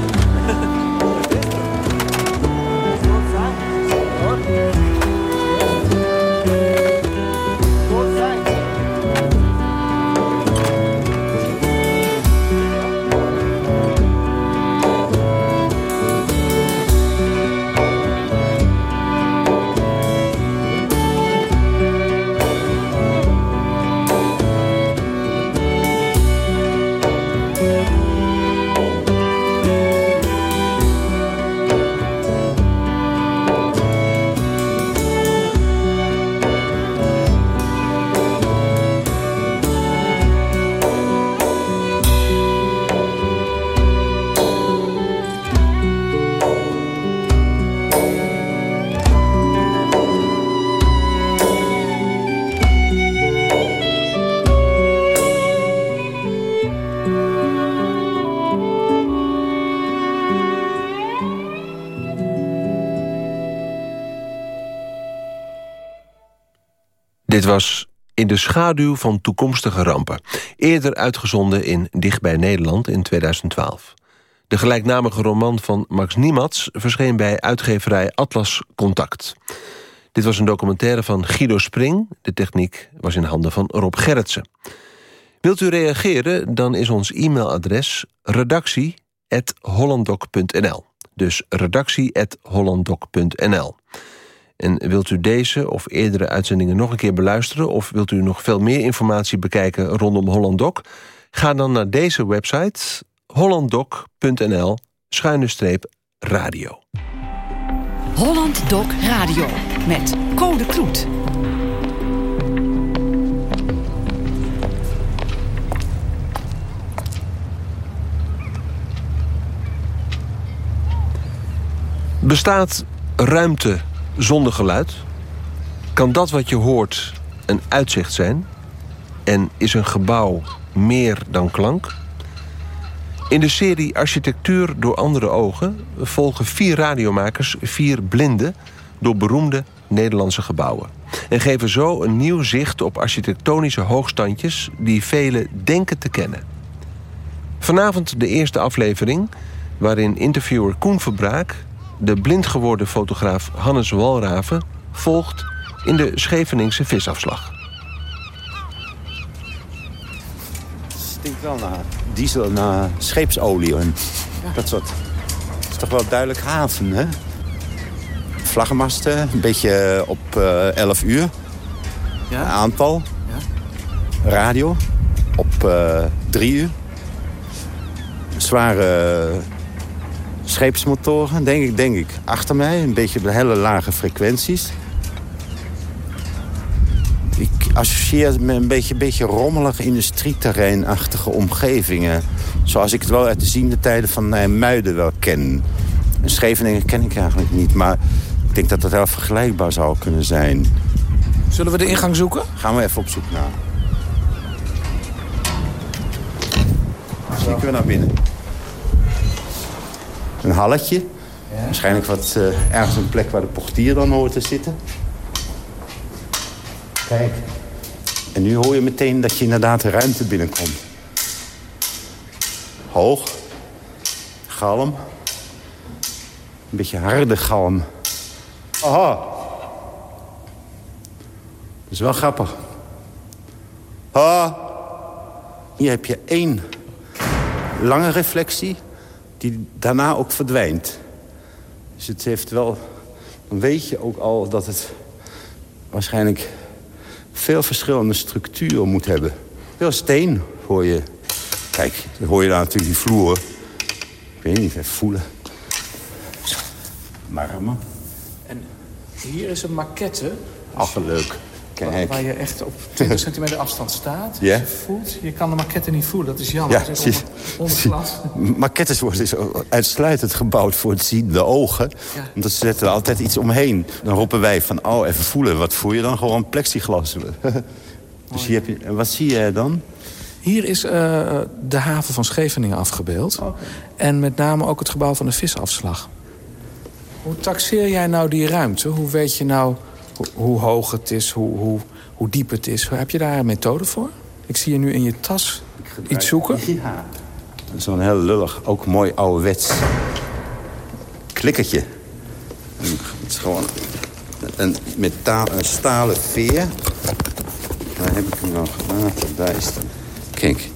E: Dit was In de schaduw van toekomstige rampen. Eerder uitgezonden in Dichtbij Nederland in 2012. De gelijknamige roman van Max Niematz... verscheen bij uitgeverij Atlas Contact. Dit was een documentaire van Guido Spring. De techniek was in handen van Rob Gerritsen. Wilt u reageren, dan is ons e-mailadres redactie.hollanddoc.nl. Dus redactie.hollanddoc.nl. En wilt u deze of eerdere uitzendingen nog een keer beluisteren... of wilt u nog veel meer informatie bekijken rondom Holland Doc... ga dan naar deze website hollanddoc.nl schuine streep radio.
N: Holland Doc Radio met Code Kloet.
E: Bestaat ruimte zonder geluid? Kan dat wat je hoort een uitzicht zijn? En is een gebouw meer dan klank? In de serie Architectuur door andere ogen... volgen vier radiomakers vier blinden... door beroemde Nederlandse gebouwen. En geven zo een nieuw zicht op architectonische hoogstandjes... die velen denken te kennen. Vanavond de eerste aflevering... waarin interviewer Koen Verbraak de blind geworden fotograaf Hannes Walraven volgt in de Scheveningse visafslag.
M: Het stinkt wel naar diesel, naar scheepsolie. En dat soort. Het is toch wel duidelijk haven, hè? Vlaggenmasten, een beetje op uh, 11 uur. Ja. Aantal. Ja. Radio op uh, 3 uur. Zware scheepsmotoren, denk ik, denk ik. Achter mij, een beetje op hele lage frequenties. Ik associeer het met een beetje, beetje rommelige industrieterreinachtige omgevingen. Zoals ik het wel uit de ziende tijden van Nijmuiden wel ken. En Scheveningen ken ik eigenlijk niet, maar ik denk dat dat wel vergelijkbaar zou kunnen zijn.
O: Zullen we de ingang zoeken?
M: Gaan we even op zoek naar. Misschien kunnen we naar binnen een halletje. Ja. Waarschijnlijk wat, uh, ergens een plek waar de portier dan hoort te zitten. Kijk. En nu hoor je meteen dat je inderdaad de ruimte binnenkomt. Hoog. Galm. Een beetje harde galm. Aha. Dat is wel grappig. Ah. Hier heb je één lange reflectie die daarna ook verdwijnt. Dus het heeft wel... Dan weet je ook al dat het waarschijnlijk veel verschillende structuren moet hebben. Veel steen hoor je. Kijk, dan hoor je daar natuurlijk die vloer. Ik weet niet, even voelen. Marmer.
O: En hier is een maquette.
M: Ach, leuk.
O: Kijk. Waar je echt op 20 (laughs) centimeter afstand staat. Je voelt, je kan de maquette niet voelen, dat is jammer. Ja, onder, glas.
M: Maquettes worden dus uitsluitend gebouwd voor het ziende ogen. Ja. Omdat ze zetten er altijd iets omheen. Dan roepen wij van, oh, even voelen. Wat voel je dan? Gewoon plexiglas. (laughs) dus hier heb je, en wat zie je dan?
O: Hier is uh, de haven van Scheveningen afgebeeld. Okay. En met name ook het gebouw van de visafslag. Hoe taxeer jij nou die ruimte? Hoe weet je nou hoe, hoe hoog het is, hoe, hoe, hoe diep het is? Heb je daar een methode voor? Ik zie je nu in je tas iets zoeken.
M: Ja. Zo'n heel lullig, ook mooi ouderwets klikkertje. Het is gewoon een, metaal, een stalen veer. Daar heb ik hem nog gelaten. Daar is het. Kijk,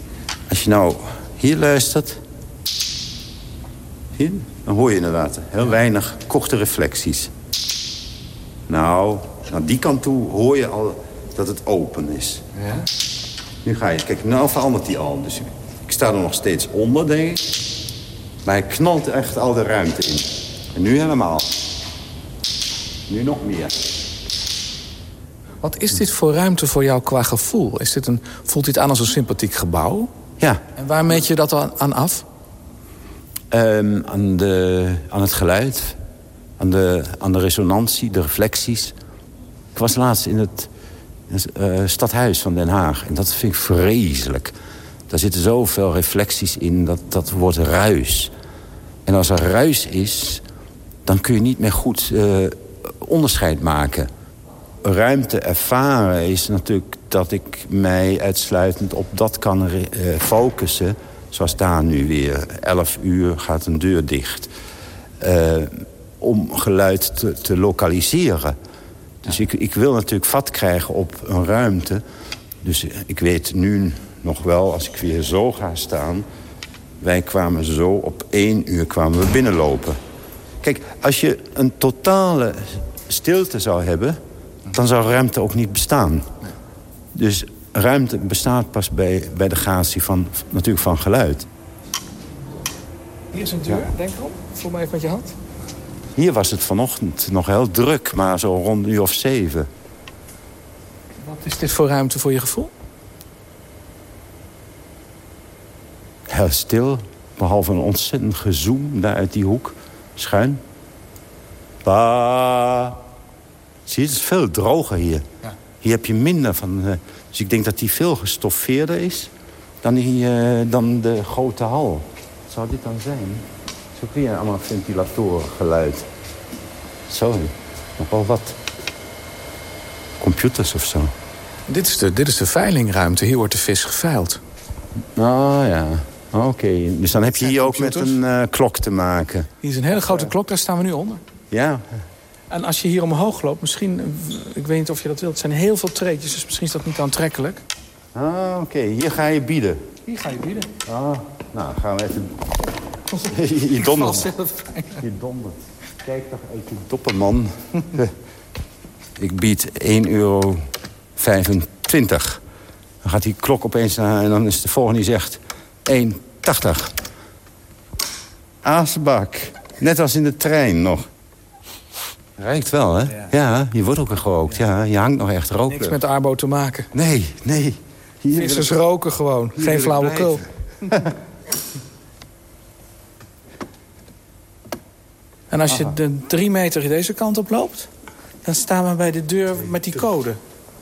M: als je nou hier luistert... Hier, dan hoor je inderdaad heel weinig korte reflecties. Nou, naar die kant toe hoor je al dat het open is.
O: Ja?
M: Nu ga je, kijk, nou verandert die al. Dus ik sta er nog steeds onder, denk ik. Maar hij knalt echt al de ruimte in. En nu helemaal. Nu nog meer.
O: Wat is dit voor ruimte voor jou qua gevoel? Is dit een, voelt dit aan als een sympathiek gebouw?
M: Ja.
O: En waar meet je dat aan, aan af?
M: Um, aan, de, aan het geluid, aan de, aan de resonantie, de reflecties. Ik was laatst in het uh, stadhuis van Den Haag. En dat vind ik vreselijk. Daar zitten zoveel reflecties in, dat, dat wordt ruis. En als er ruis is, dan kun je niet meer goed uh, onderscheid maken. Ruimte ervaren is natuurlijk dat ik mij uitsluitend op dat kan uh, focussen. Zoals daar nu weer. 11 uur gaat een deur dicht. Om geluid te, te lokaliseren. Dus ik, ik wil natuurlijk vat krijgen op een ruimte. Dus ik weet nu nog wel, als ik weer zo ga staan... wij kwamen zo op één uur kwamen we binnenlopen. Kijk, als je een totale stilte zou hebben... dan zou ruimte ook niet bestaan. Dus ruimte bestaat pas bij, bij de gratie van, natuurlijk van geluid.
O: Hier is een deur, denk erom. Voel maar even met je hand.
M: Hier was het vanochtend nog heel druk, maar zo rond uur of zeven.
O: Wat is dit voor ruimte voor je gevoel?
M: Heel stil, behalve een ontzettend gezoom daar uit die hoek. Schuin. Ba. Zie je, het is veel droger hier.
O: Ja.
M: Hier heb je minder van... Uh, dus ik denk dat die veel gestoffeerder is dan, die, uh, dan de grote hal. Wat zou dit dan zijn? Ook weer allemaal ventilatorgeluid. Zo, nog wel wat. Computers of zo.
O: Dit is de, dit is de veilingruimte. Hier wordt de vis geveild.
M: Ah ja, oké. Dus dan heb je hier ook met een uh, klok te maken.
O: Hier is een hele grote klok, daar staan we nu onder.
M: Ja.
O: En als je hier omhoog loopt, misschien... Ik weet niet of je dat wilt. Het zijn heel veel treetjes, dus misschien is dat niet aantrekkelijk.
M: Ah, oké. Hier ga je bieden.
O: Hier ga je bieden.
M: Ah, nou, gaan we even... je dondert. Je dondert. Kijk toch uit je dopperman. (laughs) ik bied 1,25 euro. Dan gaat die klok opeens naar en dan is de volgende die zegt 1,80. Aasbak. Net als in de trein nog. Rijkt wel, hè? Ja, ja je wordt ook weer gerookt. Ja, je hangt nog echt roken.
O: Niks met Arbo te maken.
M: Nee, nee.
O: Hier Vissers roken gewoon. Geen flauwekul. (laughs) En als je de drie meter deze kant op loopt... dan staan we bij de deur met die code.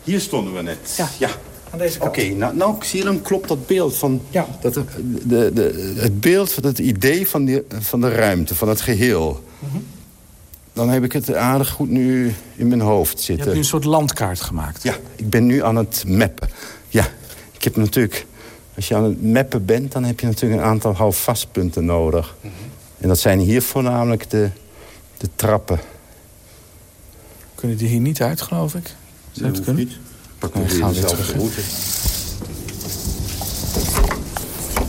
M: Hier stonden we net.
O: Ja,
M: ja.
O: aan deze kant.
M: Oké, nou, nou zie je dan klopt dat beeld van...
O: Ja.
M: Dat, de, de, de, het beeld van het idee van, die, van de ruimte, van het geheel.
O: Mhm.
M: Dan heb ik het aardig goed nu in mijn hoofd
O: Je
M: zitten.
O: hebt nu een soort landkaart gemaakt.
M: Ja, ik ben nu aan het mappen. Ja, ik heb natuurlijk... Als je aan het mappen bent, dan heb je natuurlijk een aantal houvastpunten nodig.
O: Mhm.
M: En dat zijn hier voornamelijk de, de trappen.
O: Kunnen die hier niet uit, geloof ik? Zou het
M: hoeft
O: kunnen?
M: niet. Pak
O: Nee,
M: dan weer
O: gaan we weer terug.
M: route.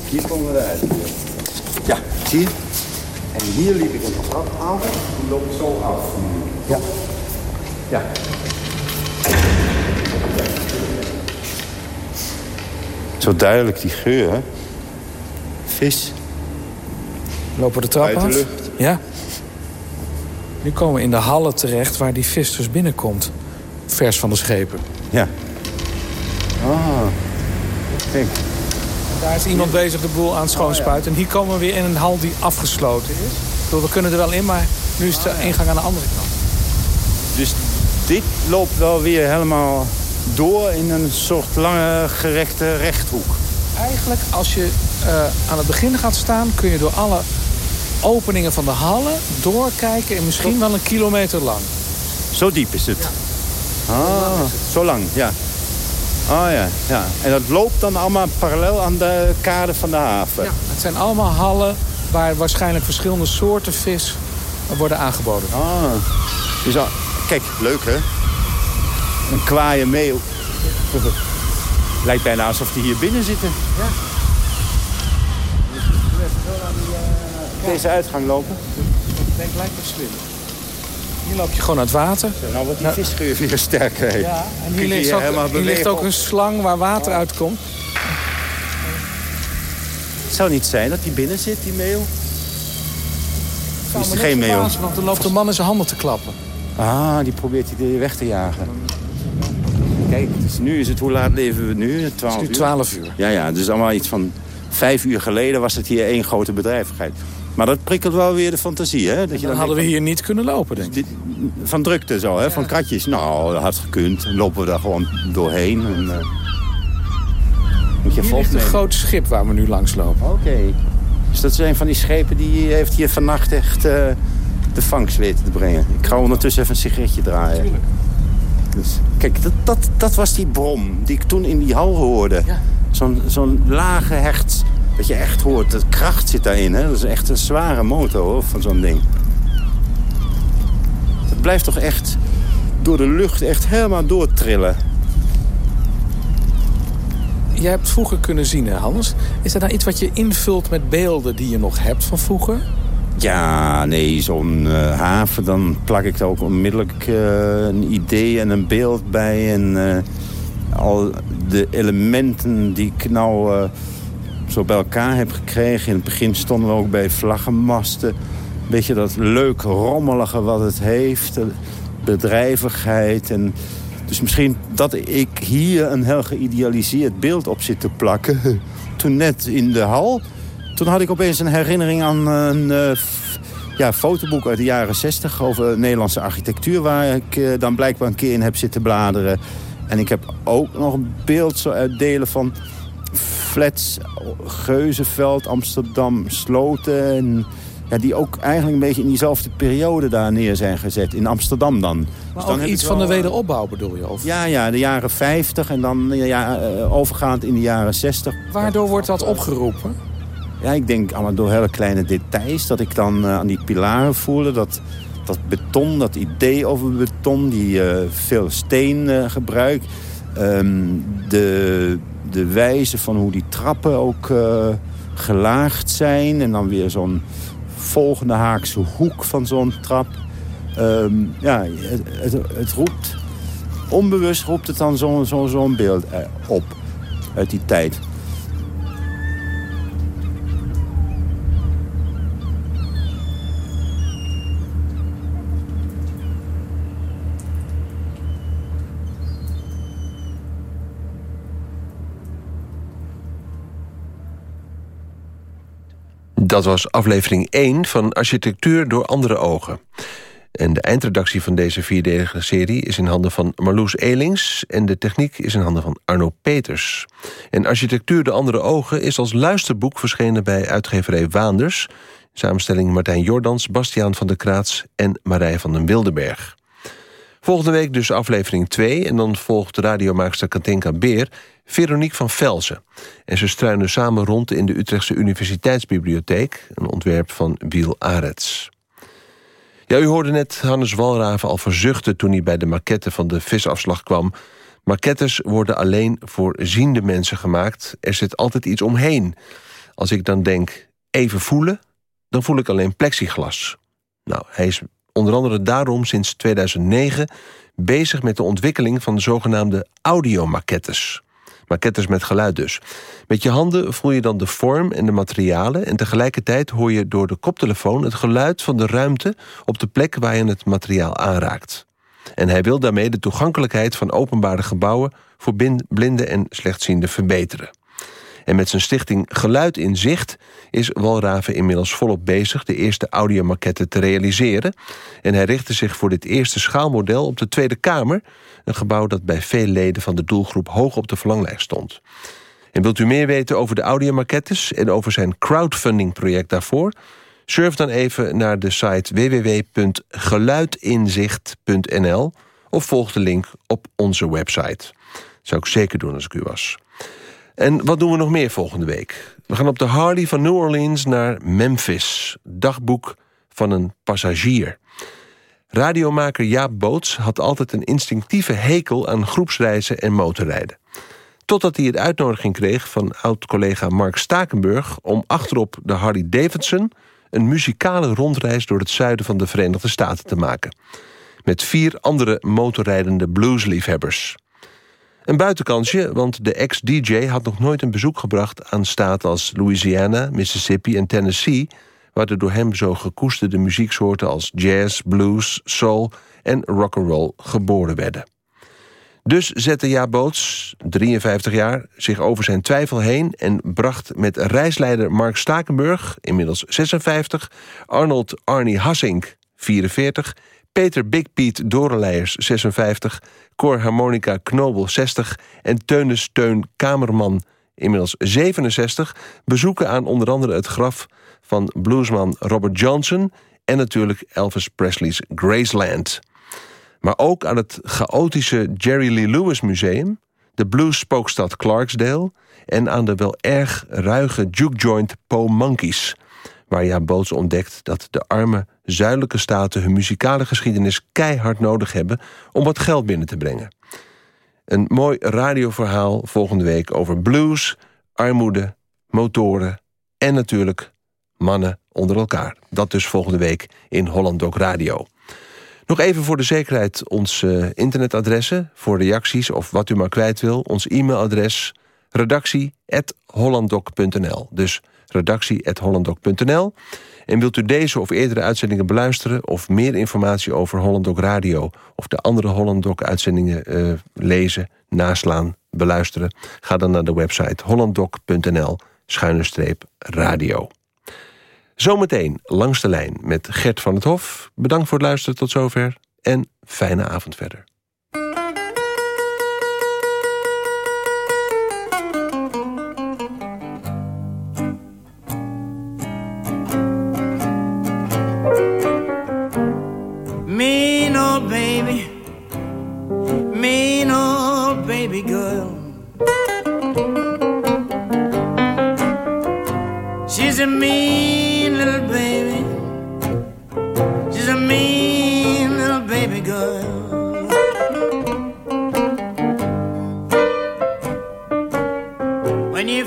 M: Hier komen we eruit. Ja, zie je? En hier liep ik een trap af. Die loopt zo af. Ja. Ja. Zo duidelijk die geur, hè? Vis.
O: Lopen we de trap
M: de
O: af? Ja. Nu komen we in de hallen terecht waar die vis dus binnenkomt. Vers van de schepen.
M: Ja. Ah. Kijk.
O: Daar is iemand bezig de boel aan het schoonspuiten. En hier komen we weer in een hal die afgesloten is. We kunnen er wel in, maar nu is de ingang aan de andere kant.
M: Dus dit loopt wel weer helemaal door in een soort lange gerechte rechthoek.
O: Eigenlijk, als je eh, aan het begin gaat staan... kun je door alle openingen van de hallen doorkijken... en misschien wel een kilometer lang.
M: Zo diep is het? Ah, zo lang, ja. Oh ja, ja. En dat loopt dan allemaal parallel aan de kade van de haven?
O: Ja, het zijn allemaal hallen waar waarschijnlijk verschillende soorten vis worden aangeboden.
M: Ah, dus, al- kijk, leuk hè? Een kwaaie meeuw. (laughs) Lijkt bijna alsof die hier binnen zitten. Ja. Deze uitgang lopen.
O: Ik denk, lijkt me slim. Hier loop je gewoon naar het water.
M: Nou wordt die visgeur weer sterker.
O: Ja, en hier ligt, ook, hier ligt ook een slang waar water uitkomt.
M: Het zou niet zijn dat die binnen zit, die meeuw.
O: Zou
M: is er geen meeuw?
O: verbazen, Want dan loopt de man in zijn handen te klappen.
M: Ah, die probeert hij weg te jagen. Kijk, dus nu is het, hoe laat leven we nu? 12
O: nu
M: uur?
O: 12 uur.
M: Ja, ja, dus allemaal iets van vijf uur geleden was het hier één grote bedrijvigheid. Maar dat prikkelt wel weer de fantasie, hè? Dat je
O: Dan hadden we hier niet kunnen lopen, denk ik.
M: van, drukte zo, hè? Van kratjes. Nou, dat had gekund. Dan lopen we daar gewoon doorheen. En, eh, moet je
O: Hier
M: volk
O: ligt een groot schip waar we nu langs lopen.
M: Oké. Dus dat zijn van die schepen die heeft hier vannacht echt eh, de vangst weten te brengen. Ik ga ondertussen even een sigaretje draaien. Dus, kijk, dat, dat, dat was die brom die ik toen in die hal hoorde. Zo'n zo'n lage hecht dat je echt hoort. De kracht zit daarin. Hè? Dat is echt een zware motor hoor, van zo'n ding. Het blijft toch echt door de lucht echt helemaal doortrillen.
O: Jij hebt vroeger kunnen zien, hè, Hans. Is dat nou iets wat je invult met beelden die je nog hebt van vroeger?
M: Ja, nee, zo'n eh, haven, dan plak ik daar ook onmiddellijk eh, een idee en een beeld bij. En eh, al de elementen die ik nou zo bij elkaar heb gekregen. In het begin stonden we ook bij vlaggenmasten. Een beetje dat leuk rommelige wat het heeft. bedrijvigheid. En dus misschien dat ik hier een heel geïdealiseerd beeld op zit te plakken. (laughs) Toen net in de hal toen had ik opeens een herinnering aan een eh, ja, fotoboek uit de jaren 60 over Nederlandse architectuur... waar ik eh, dan blijkbaar een keer in heb zitten bladeren. En ik heb ook nog een beeld zo uit delen van flats, Geuzenveld, Amsterdam, Sloten... En, ja, die ook eigenlijk een beetje in diezelfde periode daar neer zijn gezet. In Amsterdam dan.
O: Maar
M: Dus dan
O: iets van de
M: eh,
O: wederopbouw bedoel je? Of
M: Ja, ja, de jaren 50 en dan ja, eh, overgaand in de jaren 60.
O: Waardoor wordt dat opgeroepen?
M: Ja, ik denk allemaal door hele kleine details. Dat ik dan eh, aan die pilaren voelde. Dat, dat beton, dat idee over beton. Die veel steen gebruikt. Ehm, de, de wijze van hoe die trappen ook eh, gelaagd zijn. En dan weer zo'n volgende haakse hoek van zo'n trap. Ehm, ja, het, het, roept... Onbewust roept het dan zo'n zo, zo'n beeld eh, op uit die tijd.
E: Dat was aflevering 1 van Architectuur door andere ogen. En de eindredactie van deze vierdelige serie is in handen van Marloes Elings... en de techniek is in handen van Arno Peters. En Architectuur door andere ogen is als luisterboek verschenen... bij uitgeverij Waanders, samenstelling Martijn Jordans... Bastiaan van der Kraats en Marij van den Wildenberg. Volgende week dus aflevering 2 en dan volgt radiomaakster Katinka Beer... Veronique van Velzen. En ze struinen samen rond in de Utrechtse Universiteitsbibliotheek... een ontwerp van Wiel Arets. Ja, u hoorde net Hannes Walraven al verzuchten... toen hij bij de maquette van de visafslag kwam. Maquettes worden alleen voor ziende mensen gemaakt. Er zit altijd iets omheen. Als ik dan denk, even voelen... dan voel ik alleen plexiglas. Nou, hij is onder andere daarom sinds 2009 bezig met de ontwikkeling van de zogenaamde audiomaquettes. Maquettes met geluid dus. Met je handen voel je dan de vorm en de materialen... en tegelijkertijd hoor je door de koptelefoon het geluid van de ruimte... op de plek waar je het materiaal aanraakt. En hij wil daarmee de toegankelijkheid van openbare gebouwen... voor blinden en slechtzienden verbeteren. En met zijn stichting Geluid in Zicht is Walraven inmiddels volop bezig de eerste audiomaquette te realiseren. En hij richtte zich voor dit eerste schaalmodel op de Tweede Kamer, een gebouw dat bij veel leden van de doelgroep hoog op de verlanglijst stond. En wilt u meer weten over de audiomaquettes en over zijn crowdfunding project daarvoor? Surf dan even naar de site www.geluidinzicht.nl of volg de link op onze website. Dat zou ik zeker doen als ik u was. En wat doen we nog meer volgende week? We gaan op de Harley van New Orleans naar Memphis. Dagboek van een passagier. Radiomaker Jaap Boots had altijd een instinctieve hekel aan groepsreizen en motorrijden. Totdat hij het uitnodiging kreeg van oud-collega Mark Stakenburg... om achterop de Harley Davidson een muzikale rondreis... door het zuiden van de Verenigde Staten te maken. Met vier andere motorrijdende bluesliefhebbers. Een buitenkansje, want de ex-DJ had nog nooit een bezoek gebracht... aan staten als Louisiana, Mississippi en Tennessee... waar de door hem zo gekoesterde muzieksoorten als jazz, blues, soul en rock'n'roll geboren werden. Dus zette Jaap Boots, 53 jaar, zich over zijn twijfel heen... en bracht met reisleider Mark Stakenburg, inmiddels 56... Arnold Arnie Hassink, 44... Peter Big Piet Dorenleijers, 56... Cor Harmonica Knobel, 60... en Teun Kamerman, inmiddels 67... bezoeken aan onder andere het graf van bluesman Robert Johnson... en natuurlijk Elvis Presley's Graceland... Maar ook aan het chaotische Jerry Lee Lewis Museum... de blues-spookstad Clarksdale... en aan de wel erg ruige juke joint Po Monkeys... waar ja Boots ontdekt dat de arme zuidelijke staten... hun muzikale geschiedenis keihard nodig hebben... om wat geld binnen te brengen. Een mooi radioverhaal volgende week over blues, armoede, motoren... en natuurlijk mannen onder elkaar. Dat dus volgende week in Holland Dok Radio. Nog even voor de zekerheid ons uh, internetadressen... voor reacties of wat u maar kwijt wil. Ons e-mailadres redactie.hollanddoc.nl. Dus redactie.hollanddoc.nl. En wilt u deze of eerdere uitzendingen beluisteren... of meer informatie over Hollanddoc Radio... of de andere Hollanddoc-uitzendingen uh, lezen, naslaan, beluisteren... ga dan naar de website hollanddoc.nl radio. Zometeen langs de lijn met Gert van het Hof. Bedankt voor het luisteren tot zover en fijne avond verder.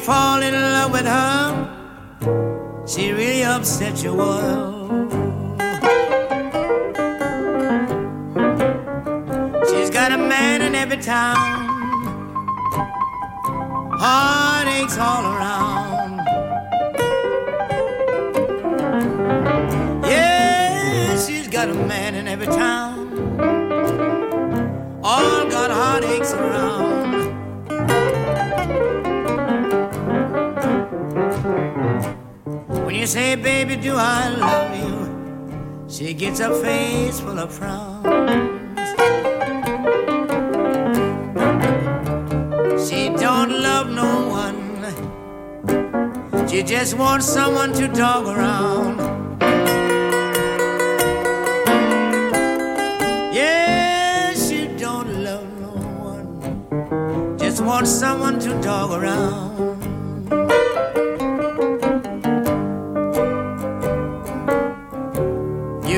P: Fall in love with her, she really upsets your world. She's got a man in every town, heartaches all around. Yeah, she's got a man in every town, all got heartaches around. You say, baby, do I love you? She gets a face full of frowns. She don't love no one. She just wants someone to dog around. Yeah, she don't love no one. Just wants someone to dog around.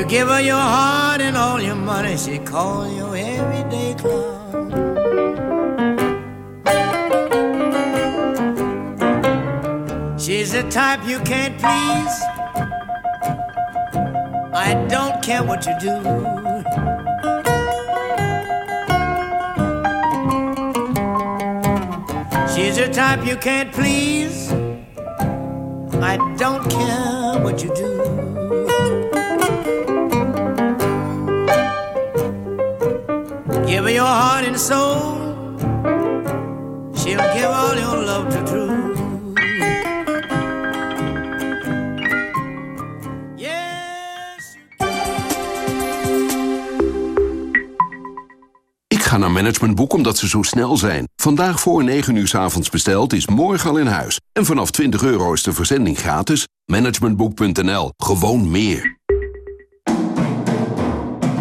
P: Give her your heart and all your money, she call you everyday clown. She's the type you can't please. I don't care what you do. She's the type you can't please. I don't care She'll give all your love to true.
Q: ga naar Managementboek omdat ze zo snel zijn. Vandaag voor 9 uur s avonds besteld is morgen al in huis. En vanaf 20 euro is de verzending gratis. Managementboek.nl. Gewoon meer.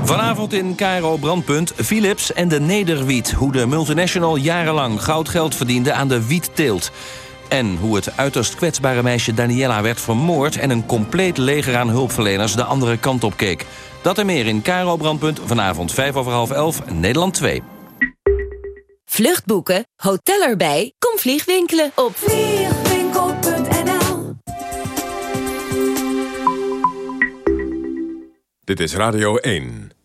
R: Vanavond in Cairo Brandpunt Philips en de Nederwiet. Hoe de multinational jarenlang goudgeld verdiende aan de wietteelt. En hoe het uiterst kwetsbare meisje Daniela werd vermoord... en een compleet leger aan hulpverleners de andere kant op keek. Dat en meer in Cairo Brandpunt vanavond 5 over half 11, Nederland 2.
S: Vluchtboeken, hotel erbij, kom vliegwinkelen op
T: vliegwinkel.nl
D: Dit is Radio 1.